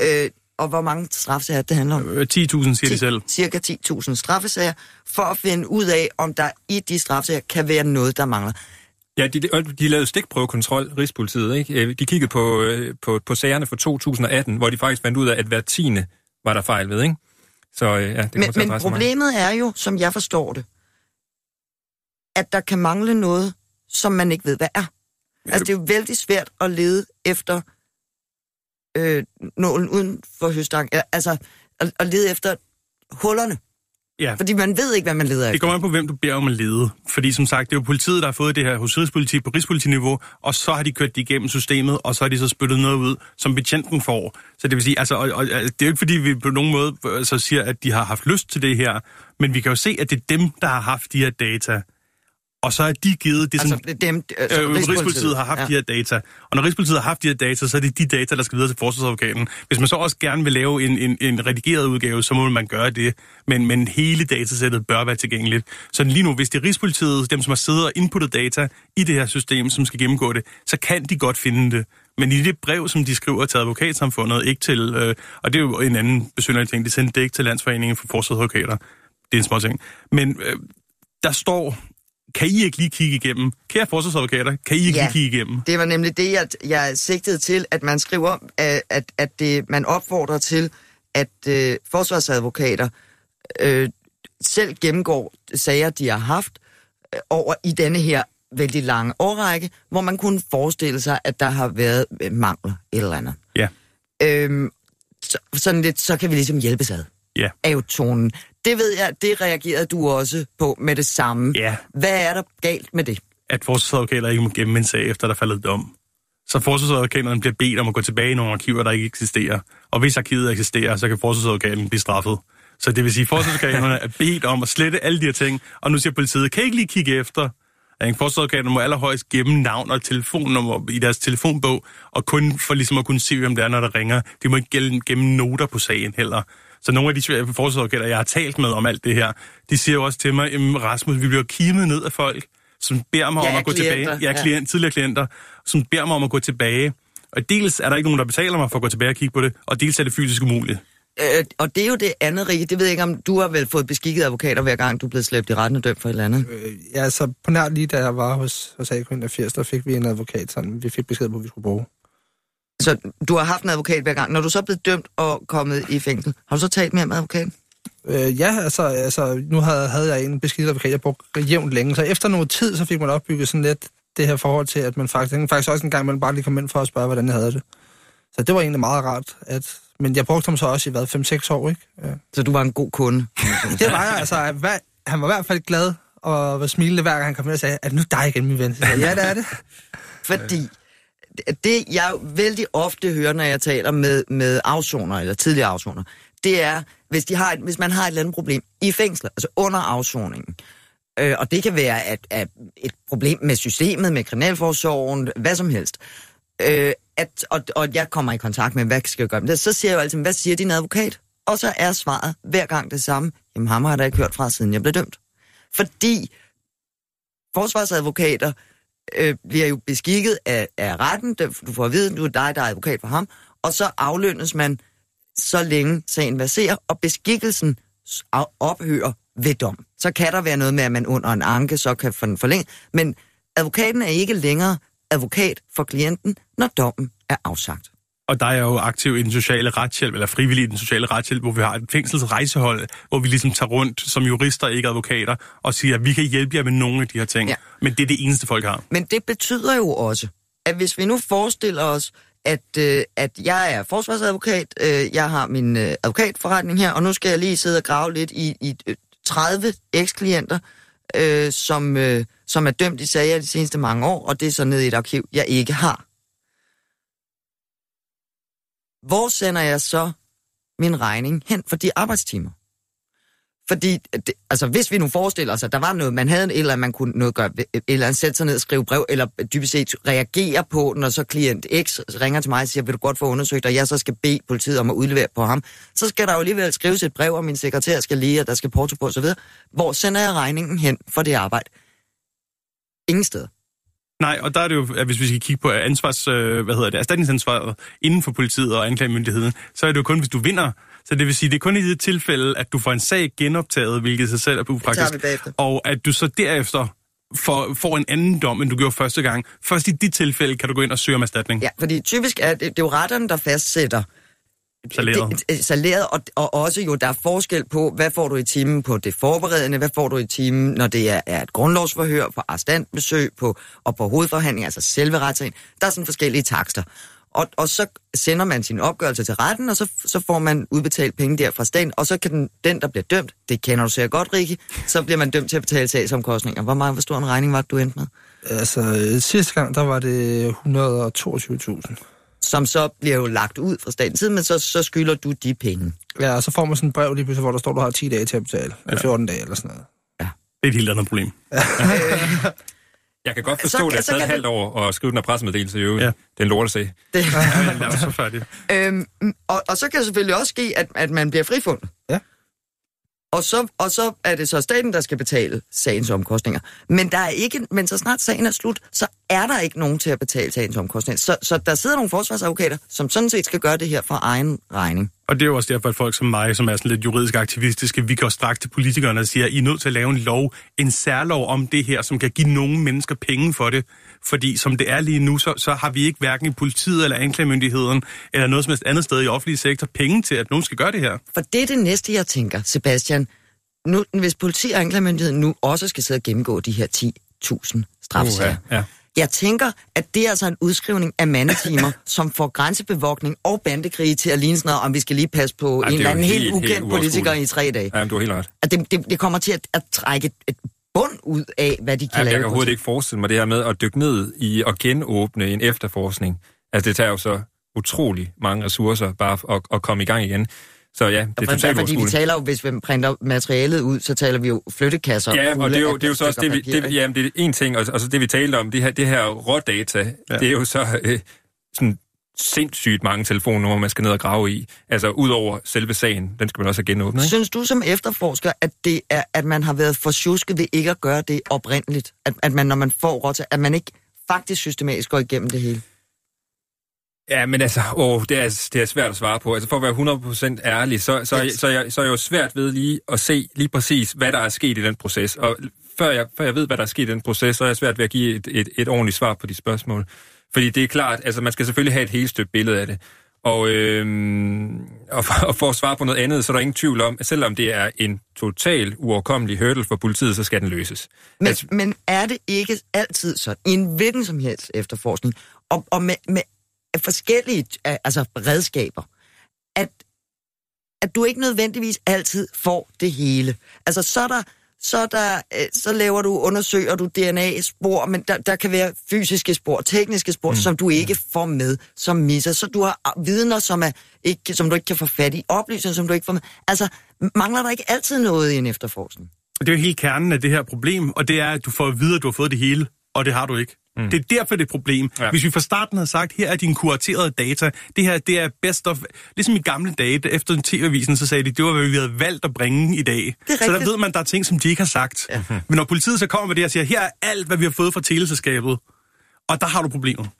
øh, og hvor mange straffesager det handler om? 10.000 øh, siger de selv. Cirka 10.000 straffesager, for at finde ud af, om der i de straffesager kan være noget, der mangler. Ja, de, de lavede stikprøvekontrol, Rigspolitiet, ikke? Øh, de kiggede på, øh, på, på sagerne for 2018, hvor de faktisk fandt ud af, at hver tiende var der fejl ved, ikke? Så ja, det Men, men problemet er jo, som jeg forstår det, at der kan mangle noget, som man ikke ved, hvad er. Altså, det er jo vældig svært at lede efter øh, nålen uden for høstang. Altså, at, at lede efter hullerne. Ja. Fordi man ved ikke, hvad man leder efter. Det går an på, hvem du beder om at lede. Fordi som sagt, det er jo politiet, der har fået det her hos Rigspoliti på Rigspolitiniveau, og så har de kørt det igennem systemet, og så har de så spyttet noget ud, som betjenten får. Så det vil sige, altså, og, og, det er jo ikke fordi, vi på nogen måde øh, så siger, at de har haft lyst til det her, men vi kan jo se, at det er dem, der har haft de her data og så er de givet... Det altså, sådan, dem, altså, øh, Rigspolitiet. Rigspolitiet har haft ja. de her data. Og når Rigspolitiet har haft de her data, så er det de data, der skal videre til forsvarsadvokaten. Hvis man så også gerne vil lave en, en, en redigeret udgave, så må man gøre det. Men, men hele datasættet bør være tilgængeligt. Så lige nu, hvis det er Rigspolitiet, dem som har siddet og inputtet data i det her system, som skal gennemgå det, så kan de godt finde det. Men i det brev, som de skriver til advokatsamfundet, ikke til, øh, og det er jo en anden besynderlig ting, de sendte det ikke til Landsforeningen for Forsvarsadvokater. Det er en små ting. Men øh, der står kan I ikke lige kigge igennem? Kære forsvarsadvokater, kan I ikke ja, lige kigge igennem? det var nemlig det, jeg, jeg sigtede til, at man skriver, at, at, at det, man opfordrer til, at øh, forsvarsadvokater øh, selv gennemgår sager, de har haft øh, over i denne her vældig lange årrække, hvor man kunne forestille sig, at der har været øh, mangler eller andet. Ja. Øhm, så, sådan lidt, så kan vi ligesom hjælpes ad. Ja. Er jo tonen. Det ved jeg, det reagerede du også på med det samme. Ja. Hvad er der galt med det? At forsvarsadvokater ikke må gemme en sag, efter der er faldet dom. Så forsvarsadvokaterne bliver bedt om at gå tilbage i nogle arkiver, der ikke eksisterer. Og hvis arkivet eksisterer, så kan forsvarsadvokaten blive straffet. Så det vil sige, at forsvarsadvokaterne er bedt om at slette alle de her ting, og nu siger politiet, kan I ikke lige kigge efter? Forsvarsadvokaterne må allerhøjst gemme navn og telefonnummer i deres telefonbog, og kun for ligesom at kunne se, hvem det er, når der ringer. De må ikke gemme noter på sagen heller. Så nogle af de forsvarsadvokater, jeg har talt med om alt det her, de siger jo også til mig, "Jamen, Rasmus, vi bliver kimet ned af folk, som beder mig Ja, om at gå klienter, tilbage. Ja, ja. klient, tidligere klienter, som beder mig om at gå tilbage. Og dels er der ikke nogen, der betaler mig for at gå tilbage og kigge på det, og dels er det fysisk umuligt. Øh, og det er jo det andet, Rikke. Det ved jeg ikke, om du har vel fået beskikket advokater, hver gang du er blevet slæbt i retten og dømt for et eller andet. Øh, ja, så på nær lige da jeg var hos, hos AK81, der fik vi en advokat, sådan, vi fik besked på, at vi skulle bruge. Så du har haft en advokat hver gang. Når du så er blevet dømt og kommet i fængsel, har du så talt mere med advokaten? Øh, ja, altså, altså nu havde, havde jeg en beskidt advokat, jeg brugte jævnt længe, så efter noget tid, så fik man opbygget sådan lidt det her forhold til, at man faktisk, faktisk også en gang imellem bare lige kom ind for at spørge, hvordan jeg havde det. Så det var egentlig meget rart, at, men jeg brugte ham så også i hvad, 5-6 år, ikke? Ja. Så du var en god kunde. Det var jeg, altså, hver, han var i hvert fald glad og var smilende hver gang han kom ind og sagde, at nu er dig igen, min ven. Jeg, ja, det er det. Fordi det, jeg vældig ofte hører, når jeg taler med, med afsoner, eller tidligere afsoner, det er, hvis, de har et, hvis man har et eller andet problem i fængsler, altså under afsoningen, øh, og det kan være at, at et problem med systemet, med kriminalforsorgen, hvad som helst, øh, at, og, og jeg kommer i kontakt med, hvad skal jeg gøre med det, så siger jeg jo altid, hvad siger din advokat? Og så er svaret hver gang det samme, jamen ham har jeg da ikke hørt fra, siden jeg blev dømt. Fordi forsvarsadvokater øh, bliver jo beskikket af, af retten, du får at vide, du er dig, der er advokat for ham, og så aflønnes man så længe sagen verserer, og beskikkelsen ophører ved dom. Så kan der være noget med, at man under en anke så kan få den forlænget, men advokaten er ikke længere advokat for klienten, når dommen er afsagt. Og der er jeg jo aktiv i den sociale retshjælp, eller frivillig i den sociale retshjælp, hvor vi har et fængselsrejsehold, hvor vi ligesom tager rundt som jurister, ikke advokater, og siger, at vi kan hjælpe jer med nogle af de her ting. Ja. Men det er det eneste, folk har. Men det betyder jo også, at hvis vi nu forestiller os, at, øh, at jeg er forsvarsadvokat, øh, jeg har min øh, advokatforretning her, og nu skal jeg lige sidde og grave lidt i, i øh, 30 eksklienter, øh, som, øh, som er dømt i sager de seneste mange år, og det er så ned i et arkiv, jeg ikke har. Hvor sender jeg så min regning hen for de arbejdstimer? Fordi, det, altså hvis vi nu forestiller os, at der var noget, man havde, eller man kunne noget gøre, eller sætte sig ned og skrive brev, eller dybest set reagere på, når så klient X ringer til mig og siger, vil du godt få undersøgt, og jeg så skal bede politiet om at udlevere på ham, så skal der jo alligevel skrives et brev, og min sekretær skal lige, og der skal porto på osv. Hvor sender jeg regningen hen for det arbejde? Ingen sted. Nej, og der er det jo, at hvis vi skal kigge på ansvars, øh, hvad hedder det, erstatningsansvaret inden for politiet og anklagemyndigheden, så er det jo kun, hvis du vinder. Så det vil sige, det er kun i det tilfælde, at du får en sag genoptaget, hvilket sig selv er upraktisk, og at du så derefter får, får en anden dom, end du gjorde første gang. Først i dit tilfælde kan du gå ind og søge om erstatning. Ja, fordi typisk er det, det er jo retterne, der fastsætter Salæret. Det, salæret, og, og også jo, der er forskel på, hvad får du i timen på det forberedende, hvad får du i timen, når det er, er et grundlovsforhør, på arrestantbesøg på, og på hovedforhandling, altså selve retssagen. Der er sådan forskellige takster. Og, og så sender man sin opgørelse til retten, og så, så får man udbetalt penge der fra staten, og så kan den, den, der bliver dømt, det kender du sikkert godt, Rikke, så bliver man dømt til at betale sagsomkostninger. Hvor meget, hvor stor en regning var det, du endte med? Altså, sidste gang, der var det 122.000. Som så bliver jo lagt ud fra statens side, men så, så skylder du de penge. Ja, og så får man sådan et brev lige pludselig, hvor der står, du har 10 dage til at betale. Eller 14 dage eller sådan noget. Det er et helt andet problem. Jeg kan godt Så- forstå, at det er så taget et halvt år at skrive den her pressemeddelelse. Jo. Ja. Ja. Det er en lortesag. Det, Ja, men lad os så færdigt. Øhm, og, og så kan det selvfølgelig også ske, at, at man bliver frifundet. Ja. Og så, og så er det så staten, der skal betale sagens omkostninger. Men, der er ikke, men så snart sagen er slut, så er der ikke nogen til at betale sagens omkostninger. Så, så der sidder nogle forsvarsadvokater, som sådan set skal gøre det her for egen regning. Og det er jo også derfor, at folk som mig, som er sådan lidt juridisk aktivistiske, vi går straks til politikerne og siger, I er nødt til at lave en lov, en særlov om det her, som kan give nogle mennesker penge for det. Fordi som det er lige nu, så, så har vi ikke hverken i politiet eller anklagemyndigheden, eller noget som helst andet sted i offentlig sektor, penge til, at nogen skal gøre det her. For det er det næste, jeg tænker, Sebastian. Nu, hvis politi og anklagemyndigheden nu også skal sidde og gennemgå de her 10.000 strafsager. ja. Jeg tænker, at det er altså en udskrivning af mandetimer, som får grænsebevogtning og bandekrige til at ligne sådan noget, om vi skal lige passe på Ej, en er eller anden helt, helt, ukendt helt politiker i tre dage. Ja, du har helt ret. At det, det, det kommer til at, at trække et, bund ud af, hvad de kan Jamen, lave. jeg kan overhovedet ikke forestille mig det her med at dykke ned i at genåbne en efterforskning. Altså, det tager jo så utrolig mange ressourcer bare at, at komme i gang igen. Så ja, det er totalt fordi vi taler jo, hvis vi printer materialet ud, så taler vi jo flyttekasser. Ja, og det er jo, det er jo så også det, vi, det, jamen, det er en ting, og, og så det vi talte om, det her, det her rådata, ja. det er jo så øh, sådan sindssygt mange telefonnumre, man skal ned og grave i. Altså, udover selve sagen, den skal man også have genåbnet, ikke? Synes du som efterforsker, at det er, at man har været for tjusket ved ikke at gøre det oprindeligt? At, at man, når man får råd til, at man ikke faktisk systematisk går igennem det hele? Ja, men altså, åh, det, er, det er svært at svare på. Altså, for at være 100% ærlig, så, så, så, så, jeg, så er jeg jo svært ved lige at se lige præcis, hvad der er sket i den proces. Og før jeg, før jeg ved, hvad der er sket i den proces, så er jeg svært ved at give et, et, et ordentligt svar på de spørgsmål. Fordi det er klart, altså man skal selvfølgelig have et helt støbt billede af det. Og, øhm, og, for, og for at svare på noget andet, så er der ingen tvivl om, at selvom det er en total uoverkommelig hurdle for politiet, så skal den løses. Men, altså, men er det ikke altid sådan, i en hvilken som helst efterforskning, og, og med, med forskellige altså redskaber, at, at du ikke nødvendigvis altid får det hele. Altså, så er der, så, er der, øh, så laver du, undersøger du DNA-spor, men der, der kan være fysiske spor, tekniske spor, mm. som du ikke får med, som misser. Så du har ah, vidner, som, er ikke, som du ikke kan få fat i, oplysninger, som du ikke får med. Altså, mangler der ikke altid noget i en efterforskning? Det er jo hele kernen af det her problem, og det er, at du får at vide, at du har fået det hele, og det har du ikke. Mm. Det er derfor, det er et problem. Ja. Hvis vi fra starten havde sagt, her er dine kuraterede data, det her det er best of... Ligesom i gamle dage, efter TV-avisen, så sagde de, det var, hvad vi havde valgt at bringe i dag. så der ved man, der er ting, som de ikke har sagt. Ja. Men når politiet så kommer med det og siger, her er alt, hvad vi har fået fra teleselskabet, og der har du problemet.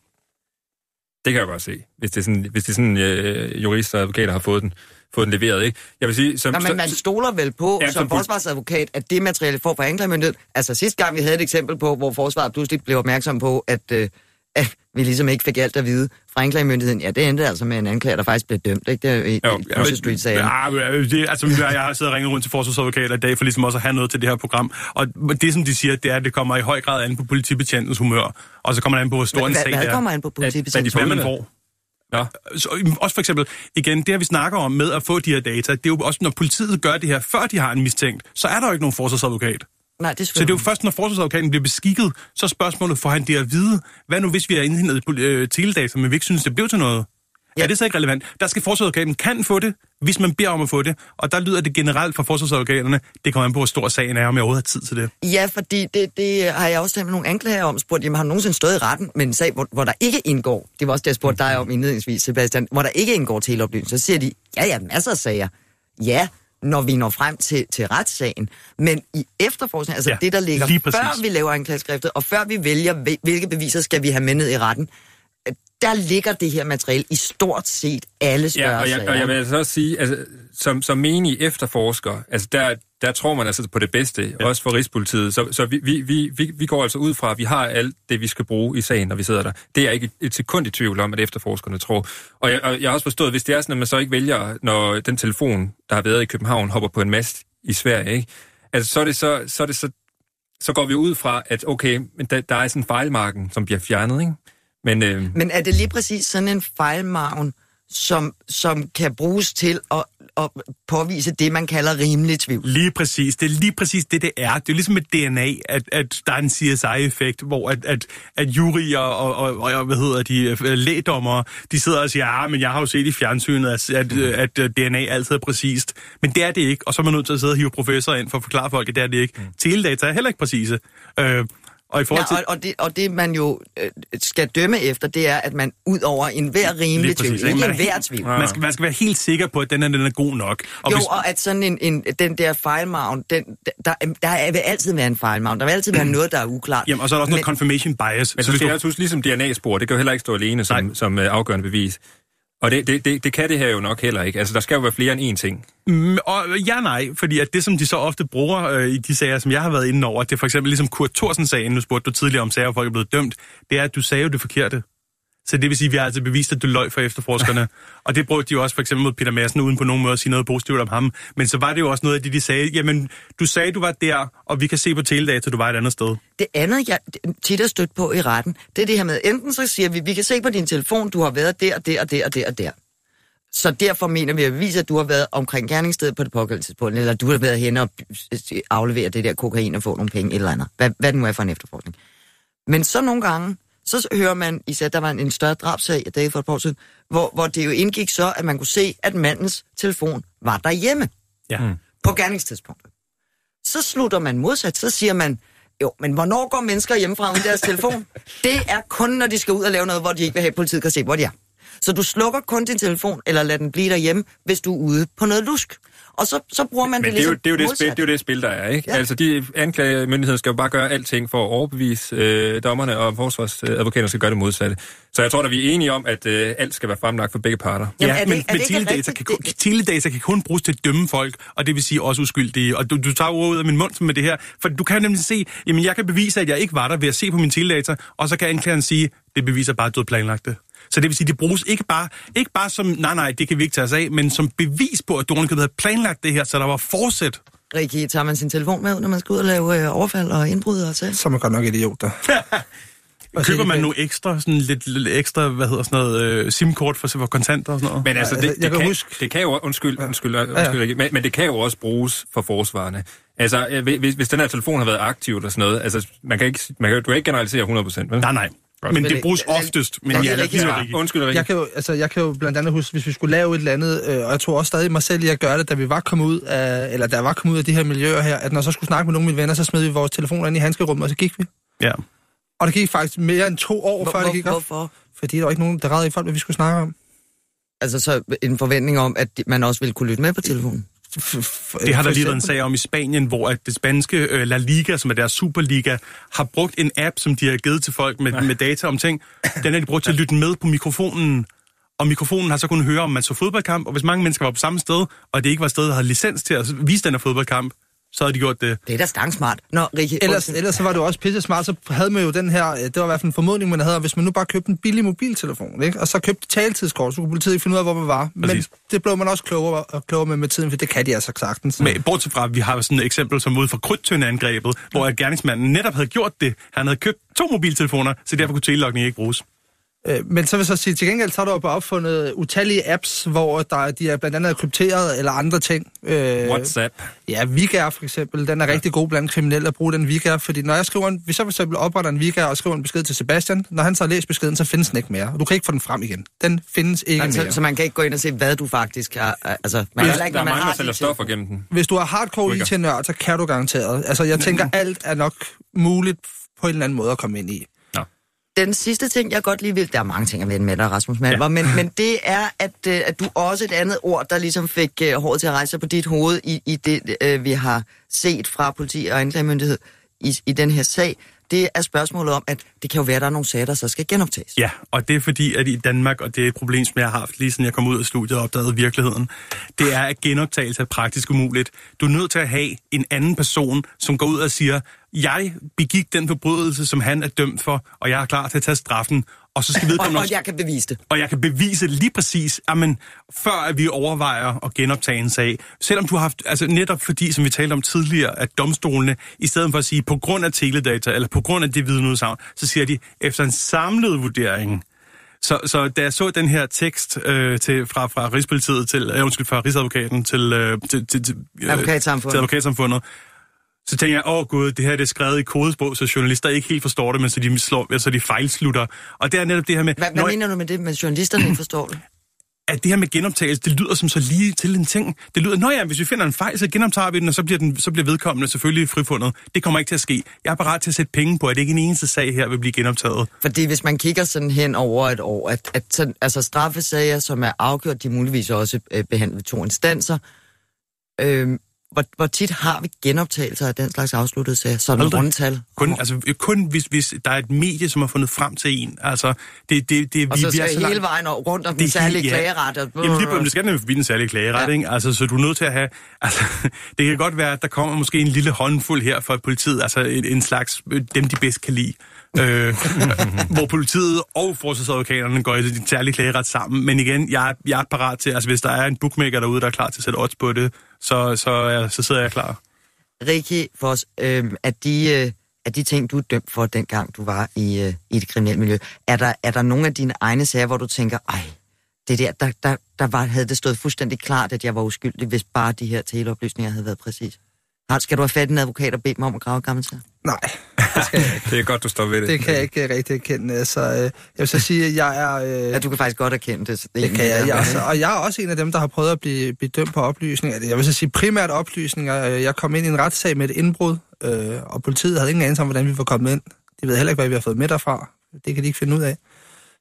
Det kan jeg godt se, hvis det er sådan, hvis det er sådan øh, jurister og advokater har fået den, fået den leveret. Ikke? Jeg vil sige, som, Nå, men man stoler vel på, Ja, som som forsvarsadvokat, at det materiale får fra anklagemyndigheden. Altså sidste gang, vi havde et eksempel på, hvor forsvaret pludselig blev opmærksom på, at, øh, at vi ligesom ikke fik alt at vide fra anklagemyndigheden. Ja, det endte altså med en anklager, der faktisk blev dømt, ikke? Det er i, Jo, i ja, Street-sagen. Ja, men, det, altså, jeg har siddet og ringet rundt til forsvarsadvokater i dag, for ligesom også at have noget til det her program. Og det, som de siger, det er, at det kommer i høj grad an på politibetjentens humør. Og så kommer det an på, hvor stor en Hvad, sag hvad det er. kommer an på Hvad politibetjentens man Hvem er får. Nå, Så, også for eksempel, igen, det her vi snakker om med at få de her data, det er jo også, når politiet gør det her, før de har en mistænkt, så er der jo ikke nogen forsvarsadvokat. Nej, det Så det er jo først, når forsvarsadvokaten bliver beskikket, så spørgsmålet, får han det at vide? Hvad nu, hvis vi har indhentet øh, teledata, men vi ikke synes, det blev til noget? Ja. Er det så ikke relevant? Der skal forsvarsadvokaten kan få det, hvis man beder om at få det. Og der lyder det generelt fra forsvarsadvokaterne, det kommer an på, hvor stor sagen er, om jeg overhovedet har tid til det. Ja, fordi det, det har jeg også talt med nogle anklager om, spurgt, jamen har nogensinde stået i retten med en sag, hvor, hvor der ikke indgår, det var også det, jeg spurgte dig om indledningsvis, Sebastian, hvor der ikke indgår teleoplysning, så siger de, ja, ja, masser af sager. Ja, når vi når frem til, til retssagen. Men i efterforskning, altså Ja, det, der ligger før vi laver anklageskriftet, og før vi vælger, hvil- hvilke beviser skal vi have med ned i retten, der ligger det her materiale i stort set alle større Ja, og jeg, og jeg vil altså også sige, altså, som, som menig efterforsker, altså der, der tror man altså på det bedste, ja. også for Rigspolitiet. Så, så vi, vi, vi, vi, går altså ud fra, at vi har alt det, vi skal bruge i sagen, når vi sidder der. Det er jeg ikke et sekund i tvivl om, at efterforskerne tror. Og jeg, og jeg har også forstået, hvis det er sådan, at man så ikke vælger, når den telefon, der har været i København, hopper på en mast i Sverige, ikke? Altså, så er det så, så, er det så, så går vi ud fra, at okay, men der, der er sådan en fejlmarken, som bliver fjernet, ikke? Men, øh, Men er det lige præcis sådan en fejlmargen, som, som kan bruges til at, at påvise det, man kalder rimelig tvivl? Lige præcis. Det er lige præcis det, det er. Det er ligesom med DNA, at, at der er en CSI-effekt, hvor at, at, at jurier og, og, og, hvad hedder de, øh, lægdommere, de sidder og siger, ja, men jeg har jo set i fjernsynet, at, at, at, at DNA altid er præcist. Men det er det ikke, og så er man nødt til at sidde og hive professor ind for at forklare folk, at det er det ikke. Teledata er heller ikke præcise. Øh, og i forhold til... Ja, og, og, det, og det, man jo øh, skal dømme efter, det er, at man ud over enhver rimelig Lige tvivl, præcis, ikke Man er enhver tvivl. Man skal, man skal være helt sikker på, at den er, den er god nok. Og jo, og at sådan en, en, den der fejlmargen, den, der, der vil altid være en fejlmargen. Der vil altid være noget, der er uklart. Jamen, og så er der også noget Men- confirmation bias. Men så skal jeg også huske, ligesom DNA-spor, det kan jo heller ikke stå alene som, som uh, afgørende bevis. Og det, det, det, det kan det her jo nok heller ikke. Altså, der skal jo være flere end én ting. Mm, og ja, nej, fordi at det, som de så ofte bruger øh, i de sager, som jeg har været inde over, det er for eksempel ligesom Kurt Thorsen-sagen, nu spurgte du tidligere om sager, hvor folk er blevet dømt, det er, at du sagde jo det forkerte. Så det vil sige, at vi har altså bevist, at du løg for efterforskerne. og det brugte de jo også for eksempel mod Peter Madsen, uden på nogen måde at sige noget positivt om ham. Men så var det jo også noget af det, de sagde, jamen, du sagde, du var der, og vi kan se på teledata, du var et andet sted. Det andet, jeg tit har stødt på i retten, det er det her med, enten så siger vi, vi kan se på din telefon, du har været der, der, der, der, der. Så derfor mener vi at bevise, at du har været omkring gerningsstedet på det pågældende tidspunkt, eller du har været hen og aflevere det der kokain og få nogle penge, eller andet. Hvad, hvad det nu er for en efterforskning. Men så nogle gange, så hører man, især der var en, en større drabsag i dag for et par år siden, hvor, hvor det jo indgik så, at man kunne se, at mandens telefon var derhjemme Ja. Mm. på gerningstidspunktet. Så slutter man modsat, så siger man, jo, men hvornår går mennesker hjemmefra uden deres telefon? Det er kun, når de skal ud og lave noget, hvor de ikke vil have, at politiet kan se, hvor de er. Så du slukker kun din telefon, eller lader den blive derhjemme, hvis du er ude på noget lusk. Og så, så bruger man Men det det er, jo, ligesom det, er jo det, modsat. spil, det er jo det spil, der er, ikke? Ja. Altså, de anklagemyndigheder skal jo bare gøre alting for at overbevise øh, dommerne, og forsvarsadvokaterne skal gøre det modsatte. Så jeg tror, at vi er enige om, at øh, alt skal være fremlagt for begge parter. Jamen, ja, det- men, men teledata, kan, kun- teledata kan kun bruges til at dømme folk, og det vil sige også uskyldige. Og du, du tager ordet ud af min mund med det her, for du kan nemlig se, jamen jeg kan bevise, at jeg ikke var der ved at se på min teledata, og så kan anklageren sige, det beviser bare, at du har planlagt det. Så det vil sige, det bruges ikke bare, ikke bare som, nej nej, det kan vi ikke tage os af, men som bevis på, at du ovenikøbet havde planlagt det her, så der var forsæt. Rikke, tager man sin telefon med, når man skal ud og lave øh, overfald og indbrud og så? Så er man godt nok idiot der. Og Køber man nogle ekstra, sådan lidt, lidt ekstra, hvad hedder sådan noget, øh, SIM-kort for, for kontanter og sådan noget? Men altså, Ja, det, jeg det, kan kan, huske- det kan jo... Undskyld, undskyld, undskyld, ja. Rikke, men, men det kan jo også bruges for forsvarerne. Altså, øh, hvis, hvis den her telefon har været aktiv eller sådan noget, altså, man kan ikke, man kan, du kan ikke generalisere 100%, vel? Nej, nej. Men Men det bruges oftest. Men lad- ja, lad- lad, Undskyld, Rikke. Jeg kan, jo, altså, jeg kan jo blandt andet huske, hvis vi skulle lave et eller andet, øh, og jeg tror også stadig mig selv at gøre det, da vi var kommet ud af, eller da jeg var kommet ud af de her miljøer her, at når jeg så skulle snakke med nogle af mine venner, så smed vi vores telefoner ind i handskerummet, og så gik vi. ja. Og det gik faktisk mere end to år, Hvor, før det gik hvor, op. hvorfor? Fordi der var ikke nogen, der redde i folk, hvad vi skulle snakke om. Altså, så en forventning om, at man også ville kunne lytte med på telefonen. Det har der lige været en sag om i Spanien, hvor at det spanske øh, La Liga, som er deres Superliga, har brugt en app, som de har givet til folk med, med data om ting. Den er de brugt til at lytte med på mikrofonen. Og mikrofonen har så kunnet høre, om man så fodboldkamp, og hvis mange mennesker var på samme sted, og det ikke var et sted, der havde licens til at vise den her fodboldkamp, så havde de gjort det. Det er da stangsmart. Nå, Rikke, Ellers, undskyld. ellers så var det jo også pisse smart, så havde man jo den her, øh, det var i hvert fald en formodning, man havde, hvis man nu bare købte en billig mobiltelefon, ikke? og så købte taletidskort, så kunne politiet ikke finde ud af, hvor man var. Men Præcis. det blev man også klogere, og klogere med med tiden, for det kan de altså sagtens. Men bortset fra, at vi har sådan et eksempel som ude fra krydtøndeangrebet, hvor at gerningsmanden netop havde gjort det. Han havde købt to mobiltelefoner, så derfor kunne telelogning ikke bruges. Øh, Men så vil jeg så sige, til gengæld så er der jo bare opfundet utallige apps, hvor der, de er blandt andet er krypteret eller andre ting. Øh, WhatsApp. Ja, Vigær for eksempel, den er rigtig god blandt kriminelle at bruge den Vigær, fordi når jeg skriver en, hvis jeg for eksempel opretter en Vigær og skriver en besked til Sebastian, når han så har læst beskeden, så findes den ikke mere. Du kan ikke få den frem igen. Den findes ikke Altså, mere. så man kan ikke gå ind og se, hvad du faktisk har... Altså, man heller ikke, der er mange, har der sælger stoffer gennem den. Hvis du er hardcore. IT-nørd, så kan du garanteret. Altså, jeg tænker, alt er nok muligt på en eller anden måde at komme ind i. Den sidste ting, jeg godt lige vil... Der er mange ting at vende med dig, Rasmus Malmer, ja. men, men det er, at, øh, at du også et andet ord, der ligesom fik øh, håret til at rejse på dit hoved i, i det, øh, vi har set fra politi og anklagemyndighed i, i den her sag. Det er spørgsmålet om, at det kan jo være, at der er nogle sager, der så skal genoptages. Ja, og det er fordi, at i Danmark, og det er et problem, som jeg har haft lige siden jeg kom ud af studiet og opdagede virkeligheden, det er, at genoptagelse er praktisk umuligt. Du er nødt til at have en anden person, som går ud og siger, jeg begik den forbrydelse, som han er dømt for, og jeg er klar til at tage straffen, og så skal Og, vedkommende og også... jeg kan bevise det. Og jeg kan bevise lige præcis, amen, før at vi overvejer at genoptage en sag, selvom du har haft, altså netop fordi, som vi talte om tidligere, at domstolene, i stedet for at sige, på grund af teledata, eller på grund af det vidneudsagn, så siger de, efter en samlet vurdering, så, så da jeg så den her tekst øh, til, fra, fra Rigspolitiet til, øh, undskyld, fra Rigsadvokaten til, øh, til, til, til, øh, Advokatsamfundet. til advokatsamfundet, så tænker jeg, åh oh, gud, det her det er skrevet i kodesprog, så journalister ikke helt forstår det, men så de, slår, så de fejlslutter. Og det er netop det her med... Hvad, hvad mener du med det, med journalisterne ikke forstår det? at det her med genoptagelse, det lyder som så lige til en ting. Det lyder, nå ja, hvis vi finder en fejl, så genoptager vi den, og så bliver, den, så bliver vedkommende selvfølgelig frifundet. Det kommer ikke til at ske. Jeg er parat til at sætte penge på, at ikke en eneste sag her vil blive genoptaget. Fordi hvis man kigger sådan hen over et år, at, at sådan, altså straffesager, som er afgjort, de er muligvis også øh, behandlet ved to instanser, øh, hvor, hvor tit har vi genoptagelser af den slags afsluttede sager? Sådan Aldrig. rundtal. Kun, altså, kun hvis, hvis der er et medie, som har fundet frem til en. Altså, det, det, det, Og vi, så vi er skal så hele langt- vejen over- rundt om Det den særlige ja. klageret. Og... Jamen lige på, det skal nemlig forbi den særlige klageret, Ja. ikke? Altså, så du er nødt til at have... Altså, det kan godt være, at der kommer måske en lille håndfuld her fra politiet, altså en, en slags, dem de bedst kan lide øh, hvor politiet og forsvarsadvokaterne går i den særlige klageret sammen. Men igen, jeg, jeg er parat til, altså hvis der er en bookmaker derude, der er klar til at sætte odds på det, så, så, ja, så sidder jeg klar. Rikke Foss, øh, at de... Øh, af de ting, du er dømt for, dengang du var i, øh, i det kriminelle miljø, er der, er der nogle af dine egne sager, hvor du tænker, ej, det der, der, der, der var, havde det stået fuldstændig klart, at jeg var uskyldig, hvis bare de her teleoplysninger havde været præcis? Har- Skal du have fat i en advokat og bede mig om at grave et gammelt sag? Nej, det skal jeg ikke. Det er godt, du står ved det. Det kan jeg ikke øh, rigtig erkende. Så øh, jeg vil så sige, at jeg er... Øh, Ja, du kan faktisk godt erkende det. så Det kan jeg, jeg også, og jeg er også en af dem, der har prøvet at blive, blive dømt på oplysninger. Jeg vil så sige primært oplysninger. Øh, Jeg kom ind i en retssag med et indbrud, øh, og politiet havde ingen anelse om, hvordan vi var kommet ind. De ved heller ikke, hvad vi har fået med derfra. Det kan de ikke finde ud af.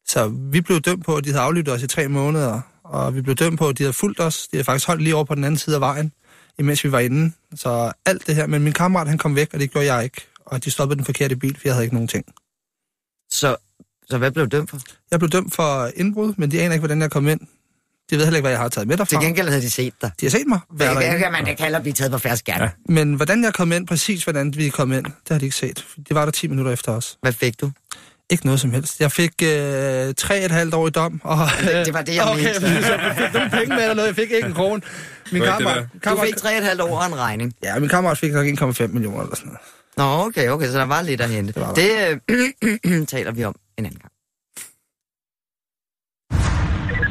Så vi blev dømt på, at de havde aflyttet os i tre måneder, og vi blev dømt på, at de havde fulgt os. De havde faktisk holdt lige over på den anden side af vejen, imens vi var inde. Så alt det her, men min kammerat han kom væk, og det gjorde jeg ikke. Og de stoppede den forkerte bil, for jeg havde ikke nogen ting. Så, så hvad blev du dømt for? Jeg blev dømt for indbrud, men de aner ikke, hvordan jeg kom ind. De ved heller ikke, hvad jeg har taget med derfra. Til gengæld havde de set dig. De har set mig. være Det derinde. kan man da kalde at blive taget på gerne. Ja. Men hvordan jeg kom ind, præcis hvordan vi kom ind, det har de ikke set. Det var der 10 minutter efter os. Hvad fik du? Ikke noget som helst. Jeg fik øh, tre et halvt år i dom. Og, Det- det var det, jeg okay, mente. jeg fik nogle penge med eller noget. Jeg fik ikke en krone. Min Det kammerat, det Du fik 3,5 år og en regning. ja, min kammerat fik nok 1,5 millioner eller sådan noget. Nå, okay, okay, så der var lidt at hente. Det var der. Det øh, taler vi om en anden gang.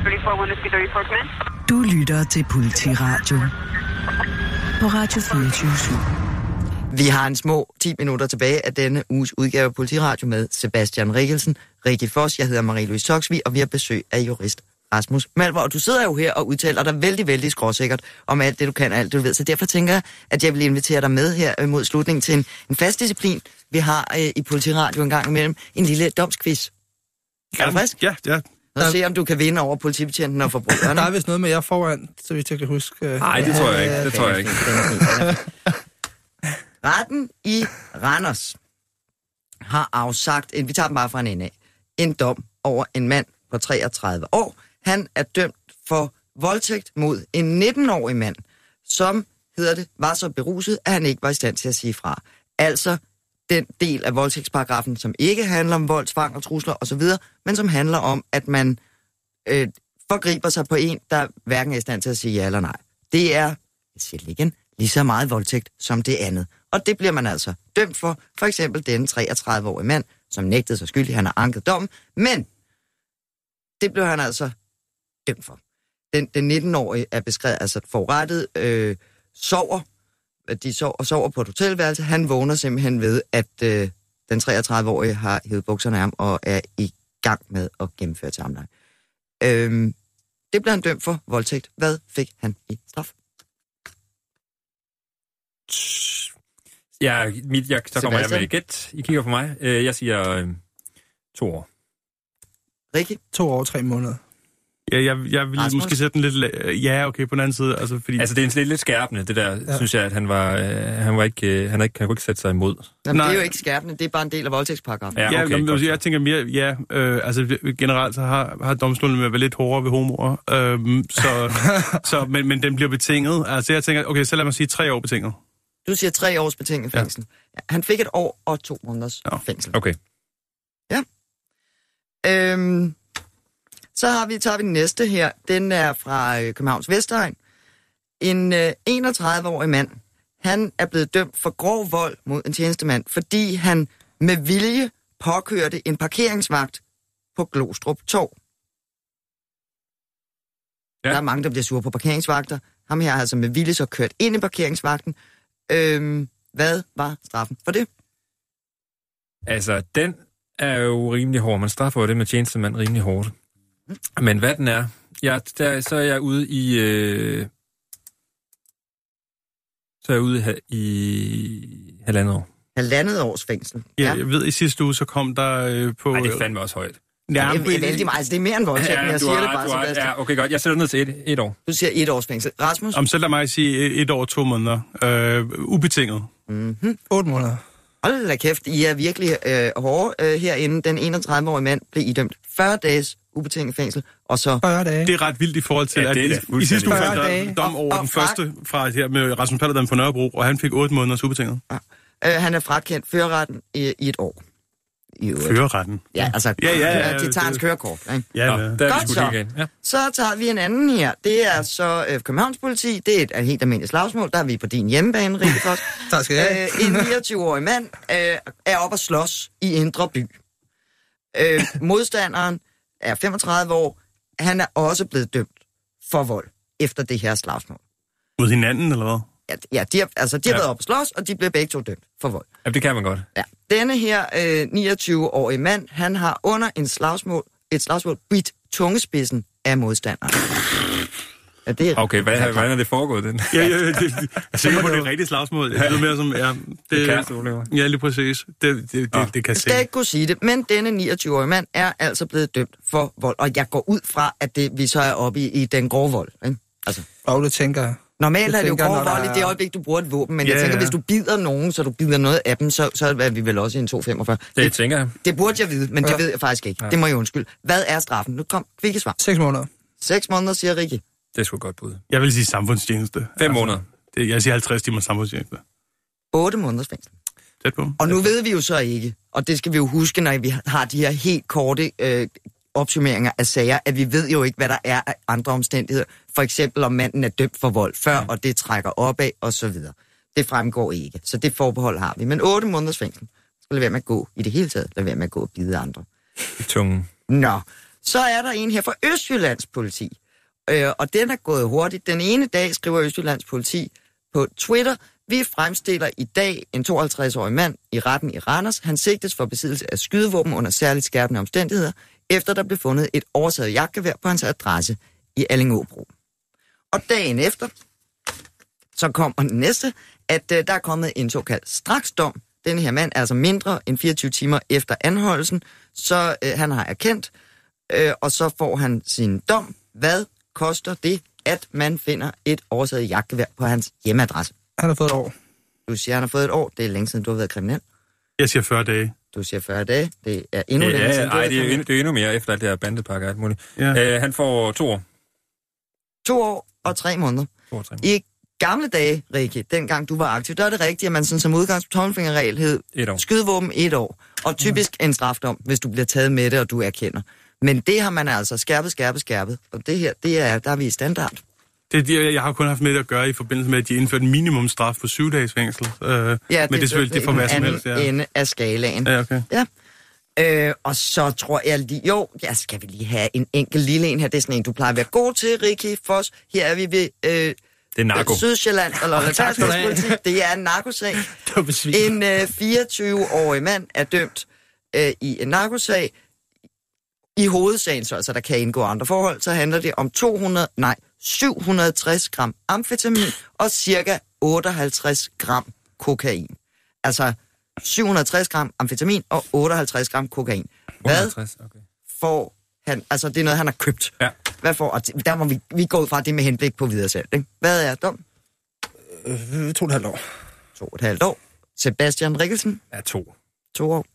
34 Whiskey 34 command. Du lytter til Politiradio på Radio 24 Vi har en små 10 minutter tilbage af denne uges udgave af Politiradio med Sebastian Rikkelsen, Rikke Foss, jeg hedder Marie-Louise Toksvig, og vi har besøg af jurist Rasmus Malvar. Og du sidder jo her og udtaler dig vældig, vældig skråsikkert om alt det, du kan og alt det, du ved. Så derfor tænker jeg, at jeg vil invitere dig med her øh, mod slutningen til en, en fast disciplin, vi har øh, i Politiradio en gang imellem. En lille domsquiz. Er du frisk? Ja, ja. Og se, om du kan vinde over politibetjenten og forbrugeren. Der er vist noget med jer foran, så vidt jeg kan huske. øh. Nej, det tror jeg ikke. Det tror jeg ikke. Retten i Randers har afsagt, en, vi tager den bare fra en ende af, en dom over en mand på 33 år. Han er dømt for voldtægt mod en 19-årig mand, som, hedder det, var så beruset, at han ikke var i stand til at sige fra. Altså den del af voldtægtsparagrafen, som ikke handler om vold, tvang og trusler osv., men som handler om, at man øh, forgriber sig på en, der hverken er i stand til at sige ja eller nej. Det er, jeg siger det igen, lige så meget voldtægt som det andet. Og det bliver man altså dømt for, for eksempel denne 33-årige mand, som nægtede sig skyldig, han har anket dommen, men det blev han altså dømt for. Den, den 19-årige er beskrevet, altså forurettet, øh, sover, de sover, sover på et hotelværelse, han vågner simpelthen ved, at øh, den 33-årige har hævet bukserne af ham og er i gang med at gennemføre et samleje. Øhm, det blev han dømt for voldtægt. Hvad fik han i straf? Ja, mit, jeg, så kommer jeg med Sebastian? gæt. I kigger på mig. Øh, Jeg siger øh, to år. Rikke? To år, tre måneder. Ja, jeg, jeg vil Rasmus? måske sætte den lidt... Ja, okay, på den anden side. Altså, fordi... Altså, det er en lidt, lidt skærpende, det der, ja. synes jeg, at han var, øh, han var ikke, øh, han, er ikke, han kunne ikke sætte sig imod. Jamen, det Nej. er jo ikke skærpende, det er bare en del af voldtægtsparagrafen. Ja, Ja, okay, okay, godt. jeg tænker mere, ja, øh, altså generelt så har, har domstolen med at være lidt hårdere ved homoer, øhm, så, så, men, men den bliver betinget. Altså jeg tænker, okay, så lad mig sige tre år betinget. Du siger tre års betinget fængsel. Ja. Han fik et år og to måneders ja. Ja. fængsel. Okay. Øhm, så har vi, tager vi den næste her. Den er fra øh, Københavns Vestegn. En øh, 31-årig mand, han er blevet dømt for grov vold mod en tjenestemand, fordi han med vilje påkørte en parkeringsvagt på Glostrup Torv. Ja. Ja. Der er mange, der bliver sure på parkeringsvagter. Ham her har altså med vilje så kørt ind i parkeringsvagten. Øhm, hvad var straffen for det? Altså, den er jo rimelig hård. Man straffer jo det med tjenestemand rimelig hårdt. Men hvad den er, jeg, der, så er jeg ude i... Øh, så er jeg ude i, ha- i halvandet år. Halvandet års fængsel. Ja, jeg ved, i sidste uge, så kom der øh, på... Nej, det er fandme også højt. Ja, det, det er vældig meget. Altså, det er mere end voldtægt, men jeg siger har, det bare, har, Sebastian. ja, okay, godt. Jeg sætter ned til et, et år. Du siger et års fængsel. Rasmus? Om lad mig sige et, et år, to måneder. Øh, ubetinget. Mm-hmm. 8 måneder. Hold da kæft, I er virkelig øh, hårde øh, herinde. Den 31-årige mand blev idømt 40 dages ubetinget fængsel, og så... 40 dage. Det er ret vildt i forhold til, Ja, at det er i, i sidste uge vildt. faldt 40 der dage. dom over Og- den og fra- første fra her med Rasmus Paludan på Nørrebro, og han fik 8 måneders ubetinget. Øh, han er frakendt førerretten i, i et år. I øvrigt. Førerretten. Ja, altså, Ja, ja, ja, det tager hans kørekort. Ikke? Ja, Nå, ja. der er Godt så. igen. Ja. Så tager vi en anden her. Det er så øh, Københavns politi. Det er et, et helt almindeligt slagsmål. Der er vi på din hjemmebane, Rikke Foss. Tak skal jeg øh, en 29-årig mand øh, er oppe at slås i Indre By. Øh, modstanderen er 35 år. Han er også blevet dømt for vold efter det her slagsmål. Mod hinanden, eller hvad? Ja, ja de har, altså, de har Ja. været oppe at slås, og de blev begge to dømt for vold. ja, det kan man godt. Ja. Denne her øh, 29-årige mand, han har under en slagsmål, et slagsmål bidt tungespidsen af modstanderen. Ja, det er Okay, hvad, hvordan er det foregået, den? Ja, ja, det, jeg er sikker på, det er et rigtigt slagsmål. Det lyder mere som... Ja, Det det, kæresteulykker. ja lige præcis. Det, det, det, det, det kan Jeg skal ikke kunne sige det, men denne 29-årige mand er altså blevet dømt for vold. Og jeg går ud fra, at det, vi så er oppe i, i den grove vold. Ikke? Altså, Og det tænker jeg. Normalt er det jo grov vold i er- det øjeblik, du bruger et våben, men Ja, jeg tænker, ja. hvis du bider nogen, så du bider noget af dem, så, så er vi vel også i en 245. Det Det, tænker jeg. det burde jeg vide, men det Ja. ved jeg faktisk ikke. Ja. Det må jeg undskylde. Hvad er straffen? Nu kom, kvikke svar. Seks måneder. Seks måneder, siger Rikke. Det er et godt bud. Jeg vil sige samfundstjeneste. Fem måneder. Det, jeg siger 50 timer samfundstjeneste. 8 måneders fængsel. Tæt på. Og nu ved vi jo så ikke, og det skal vi jo huske, når vi har de her helt korte øh, opsummeringer af sager, at vi ved jo ikke, hvad der er af andre omstændigheder. For eksempel, om manden er dømt for vold før, og det trækker opad, og så videre. Det fremgår ikke, så det forbehold har vi. Men 8 måneders fængsel skal lade være med at gå i det hele taget. Lade være med at gå og bide andre. I tungen. Nå, så er der en her fra Østjyllands politi. Øh, og den er gået hurtigt. Den ene dag skriver Østjyllands politi på Twitter, vi fremstiller i dag en 52-årig mand i retten i Randers. Han sigtes for besiddelse af skydevåben under særligt skærpende omstændigheder, efter der blev fundet et oversaget jagtgevær på hans adresse i Allingåbro. Og dagen efter, så kommer den næste, at øh, der er kommet en såkaldt straksdom. Den her mand er altså mindre end 24 timer efter anholdelsen, så øh, han har erkendt, øh, og så får han sin dom. Hvad koster det, at man finder et oversaget jagtgevær på hans hjemmeadresse? Han har fået et år. Du siger, han har fået et år. Det er længe siden, du har været kriminel. Jeg siger 40 dage. Du siger 40 dage. Det er endnu Ja, længere ja, siden, du har ej, været det er, det er endnu mere efter alt det her bandepakke og alt muligt. Ja. Øh, han får to år. To år og tre måneder. År, tre måneder. I gamle dage, Rikke, dengang du var aktiv, der er det rigtigt, at man sådan som udgangs tommelfingerregel hed Et år. skydevåben et år. Og typisk en strafdom, hvis du bliver taget med det, og du erkender. Men det har man altså skærpet, skærpet, skærpet. Og det her, det er, der er vi i standard. Det, det, jeg har kun haft med det at gøre i forbindelse med, at de indførte minimumstraf på syv dages fængsel. Øh, ja, men det er selvfølgelig det for hvad som helst. Ja. ende af skalaen. ja, okay. Ja. Øh, og så tror jeg lige, jo, ja, skal vi lige have en enkelt lille en her. Det er sådan en, du plejer at være god til, Ricky Foss. Her er vi ved øh, Det er narko. Sydsjælland og Lolland Tak. Det er en narkosag. En øh, 24-årig mand er dømt øh, i en narkosag. I hovedsagen, så altså der kan indgå andre forhold, så handler det om 200, nej, 760 gram amfetamin og cirka 58 gram kokain. Altså 760 gram amfetamin og 58 gram kokain. Hvad 150, okay. får han, altså det er noget, han har købt. Ja. Hvad får, og der må vi, vi gå ud fra det med henblik på videre salg, ikke? Hvad er dom? Øh, to og et halvt år. To og et halvt år. Sebastian Rikkelsen, Ja, to. to år.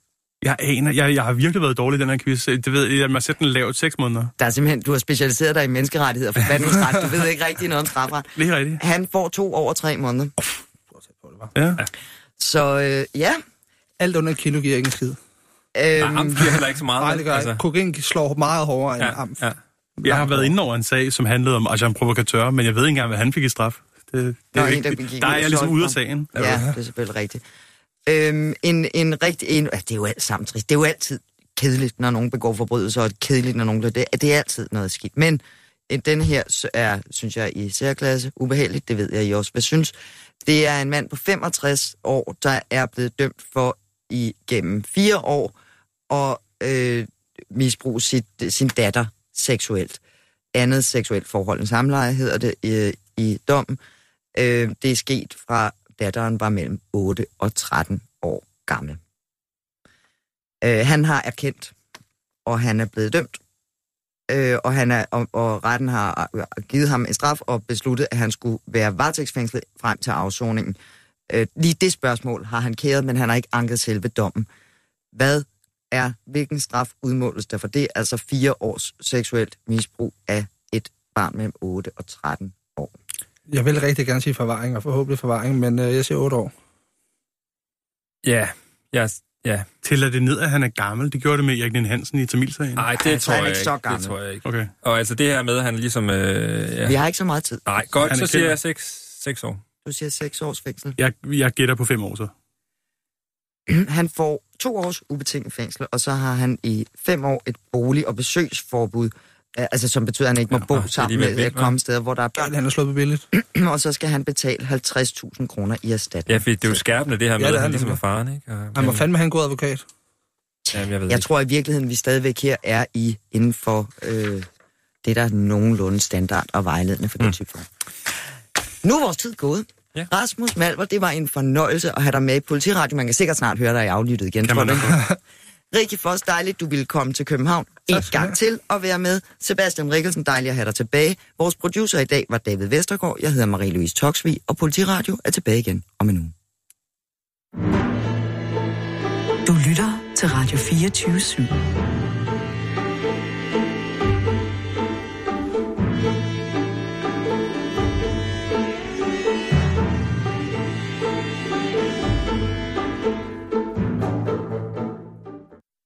Jeg aner, jeg, jeg har virkelig været dårlig i den her quiz. Det ved jeg, at man sætter den lavt seks måneder. Der er simpelthen, du har specialiseret dig i menneskerettigheder og forfatningsret. Du ved ikke rigtig noget om strafret. Er rigtigt. Han får to over tre måneder. Ja. Så øh, ja. Alt under et kilo giver ikke en skid. Nej, Øhm, amf giver heller ikke så meget. Nej, det gør altså. Kokain slår meget hårdere end ja, amf. ja. Jeg har været inde over en sag, som handlede om agent provokatør, men jeg ved ikke engang, hvad han fik i straf. Det, det Nå, er en, ikke, der der, er jeg ligesom ude af sagen. ja, det er selvfølgelig rigtigt. Øhm, en, en rigtig... En, ja, det er jo alt sammen trist. Det er jo altid kedeligt, når nogen begår forbrydelser, og kedeligt, når nogen gør det. Det er altid noget skidt. Men øh, den her er, synes jeg, i særklasse ubehageligt. Det ved jeg, I også hvad synes. Det er en mand på 65 år, der er blevet dømt for igennem fire år og øh, misbruge sit, sin datter seksuelt. Andet seksuelt forhold end samleje hedder det øh, i dommen. Øh, det er sket fra datteren var mellem 8 og 13 år gammel. Øh, han har erkendt, og han er blevet dømt. Øh, og, han er, og, og retten har øh, givet ham en straf og besluttet, at han skulle være varetægtsfængslet frem til afsoningen. Øh, lige det spørgsmål har han kæret, men han har ikke anket selve dommen. Hvad er, hvilken straf udmåles der for det? Altså fire års seksuelt misbrug af et barn mellem 8 og 13 år. Jeg vil rigtig gerne sige forvaring, og forhåbentlig forvaring, men øh, jeg siger otte år. Ja, ja, ja. Tæller det ned, at han er gammel? Det gjorde det med Erik Nien Hansen i Tamilsagen. Nej, det Altså, tror er jeg ikke Det tror jeg ikke. Okay. Og altså det her med, at han ligesom... Øh, ja. Vi har ikke så meget tid. Nej, godt, så siger jeg 6, 6 år. Du siger 6 års fængsel. Jeg, jeg gætter på fem år så. Han får to års ubetinget fængsel, og så har han i fem år et bolig- og besøgsforbud, øh, altså som betyder, at han ikke må Ja, bo er sammen med vildt, at komme steder, hvor der er Ja, børn, han er slået på billedet. og så skal han betale 50.000 kroner i erstatning. Ja, fordi det er jo skærpende det her med, Ja, det at er han ligesom er faren, ikke? Og, Han må fandme have en god advokat. Jamen, jeg ved Jeg ikke. tror i virkeligheden, vi stadigvæk her er i inden for øh, Det er der nogenlunde standard og vejledende for den type form. Nu er vores tid gået. Ja. Rasmus Malver, det var en fornøjelse at have dig med i Politiradio. Man kan sikkert snart høre dig i aflyttet igen. Kan man? Rikke Foss, dejligt, du ville komme til København en gang til og være med. Sebastian Rikkelsen, dejligt at have dig tilbage. Vores producer i dag var David Vestergaard. Jeg hedder Marie-Louise Toksvig, og Politiradio er tilbage igen om en uge. Du lytter til Radio 24 /7.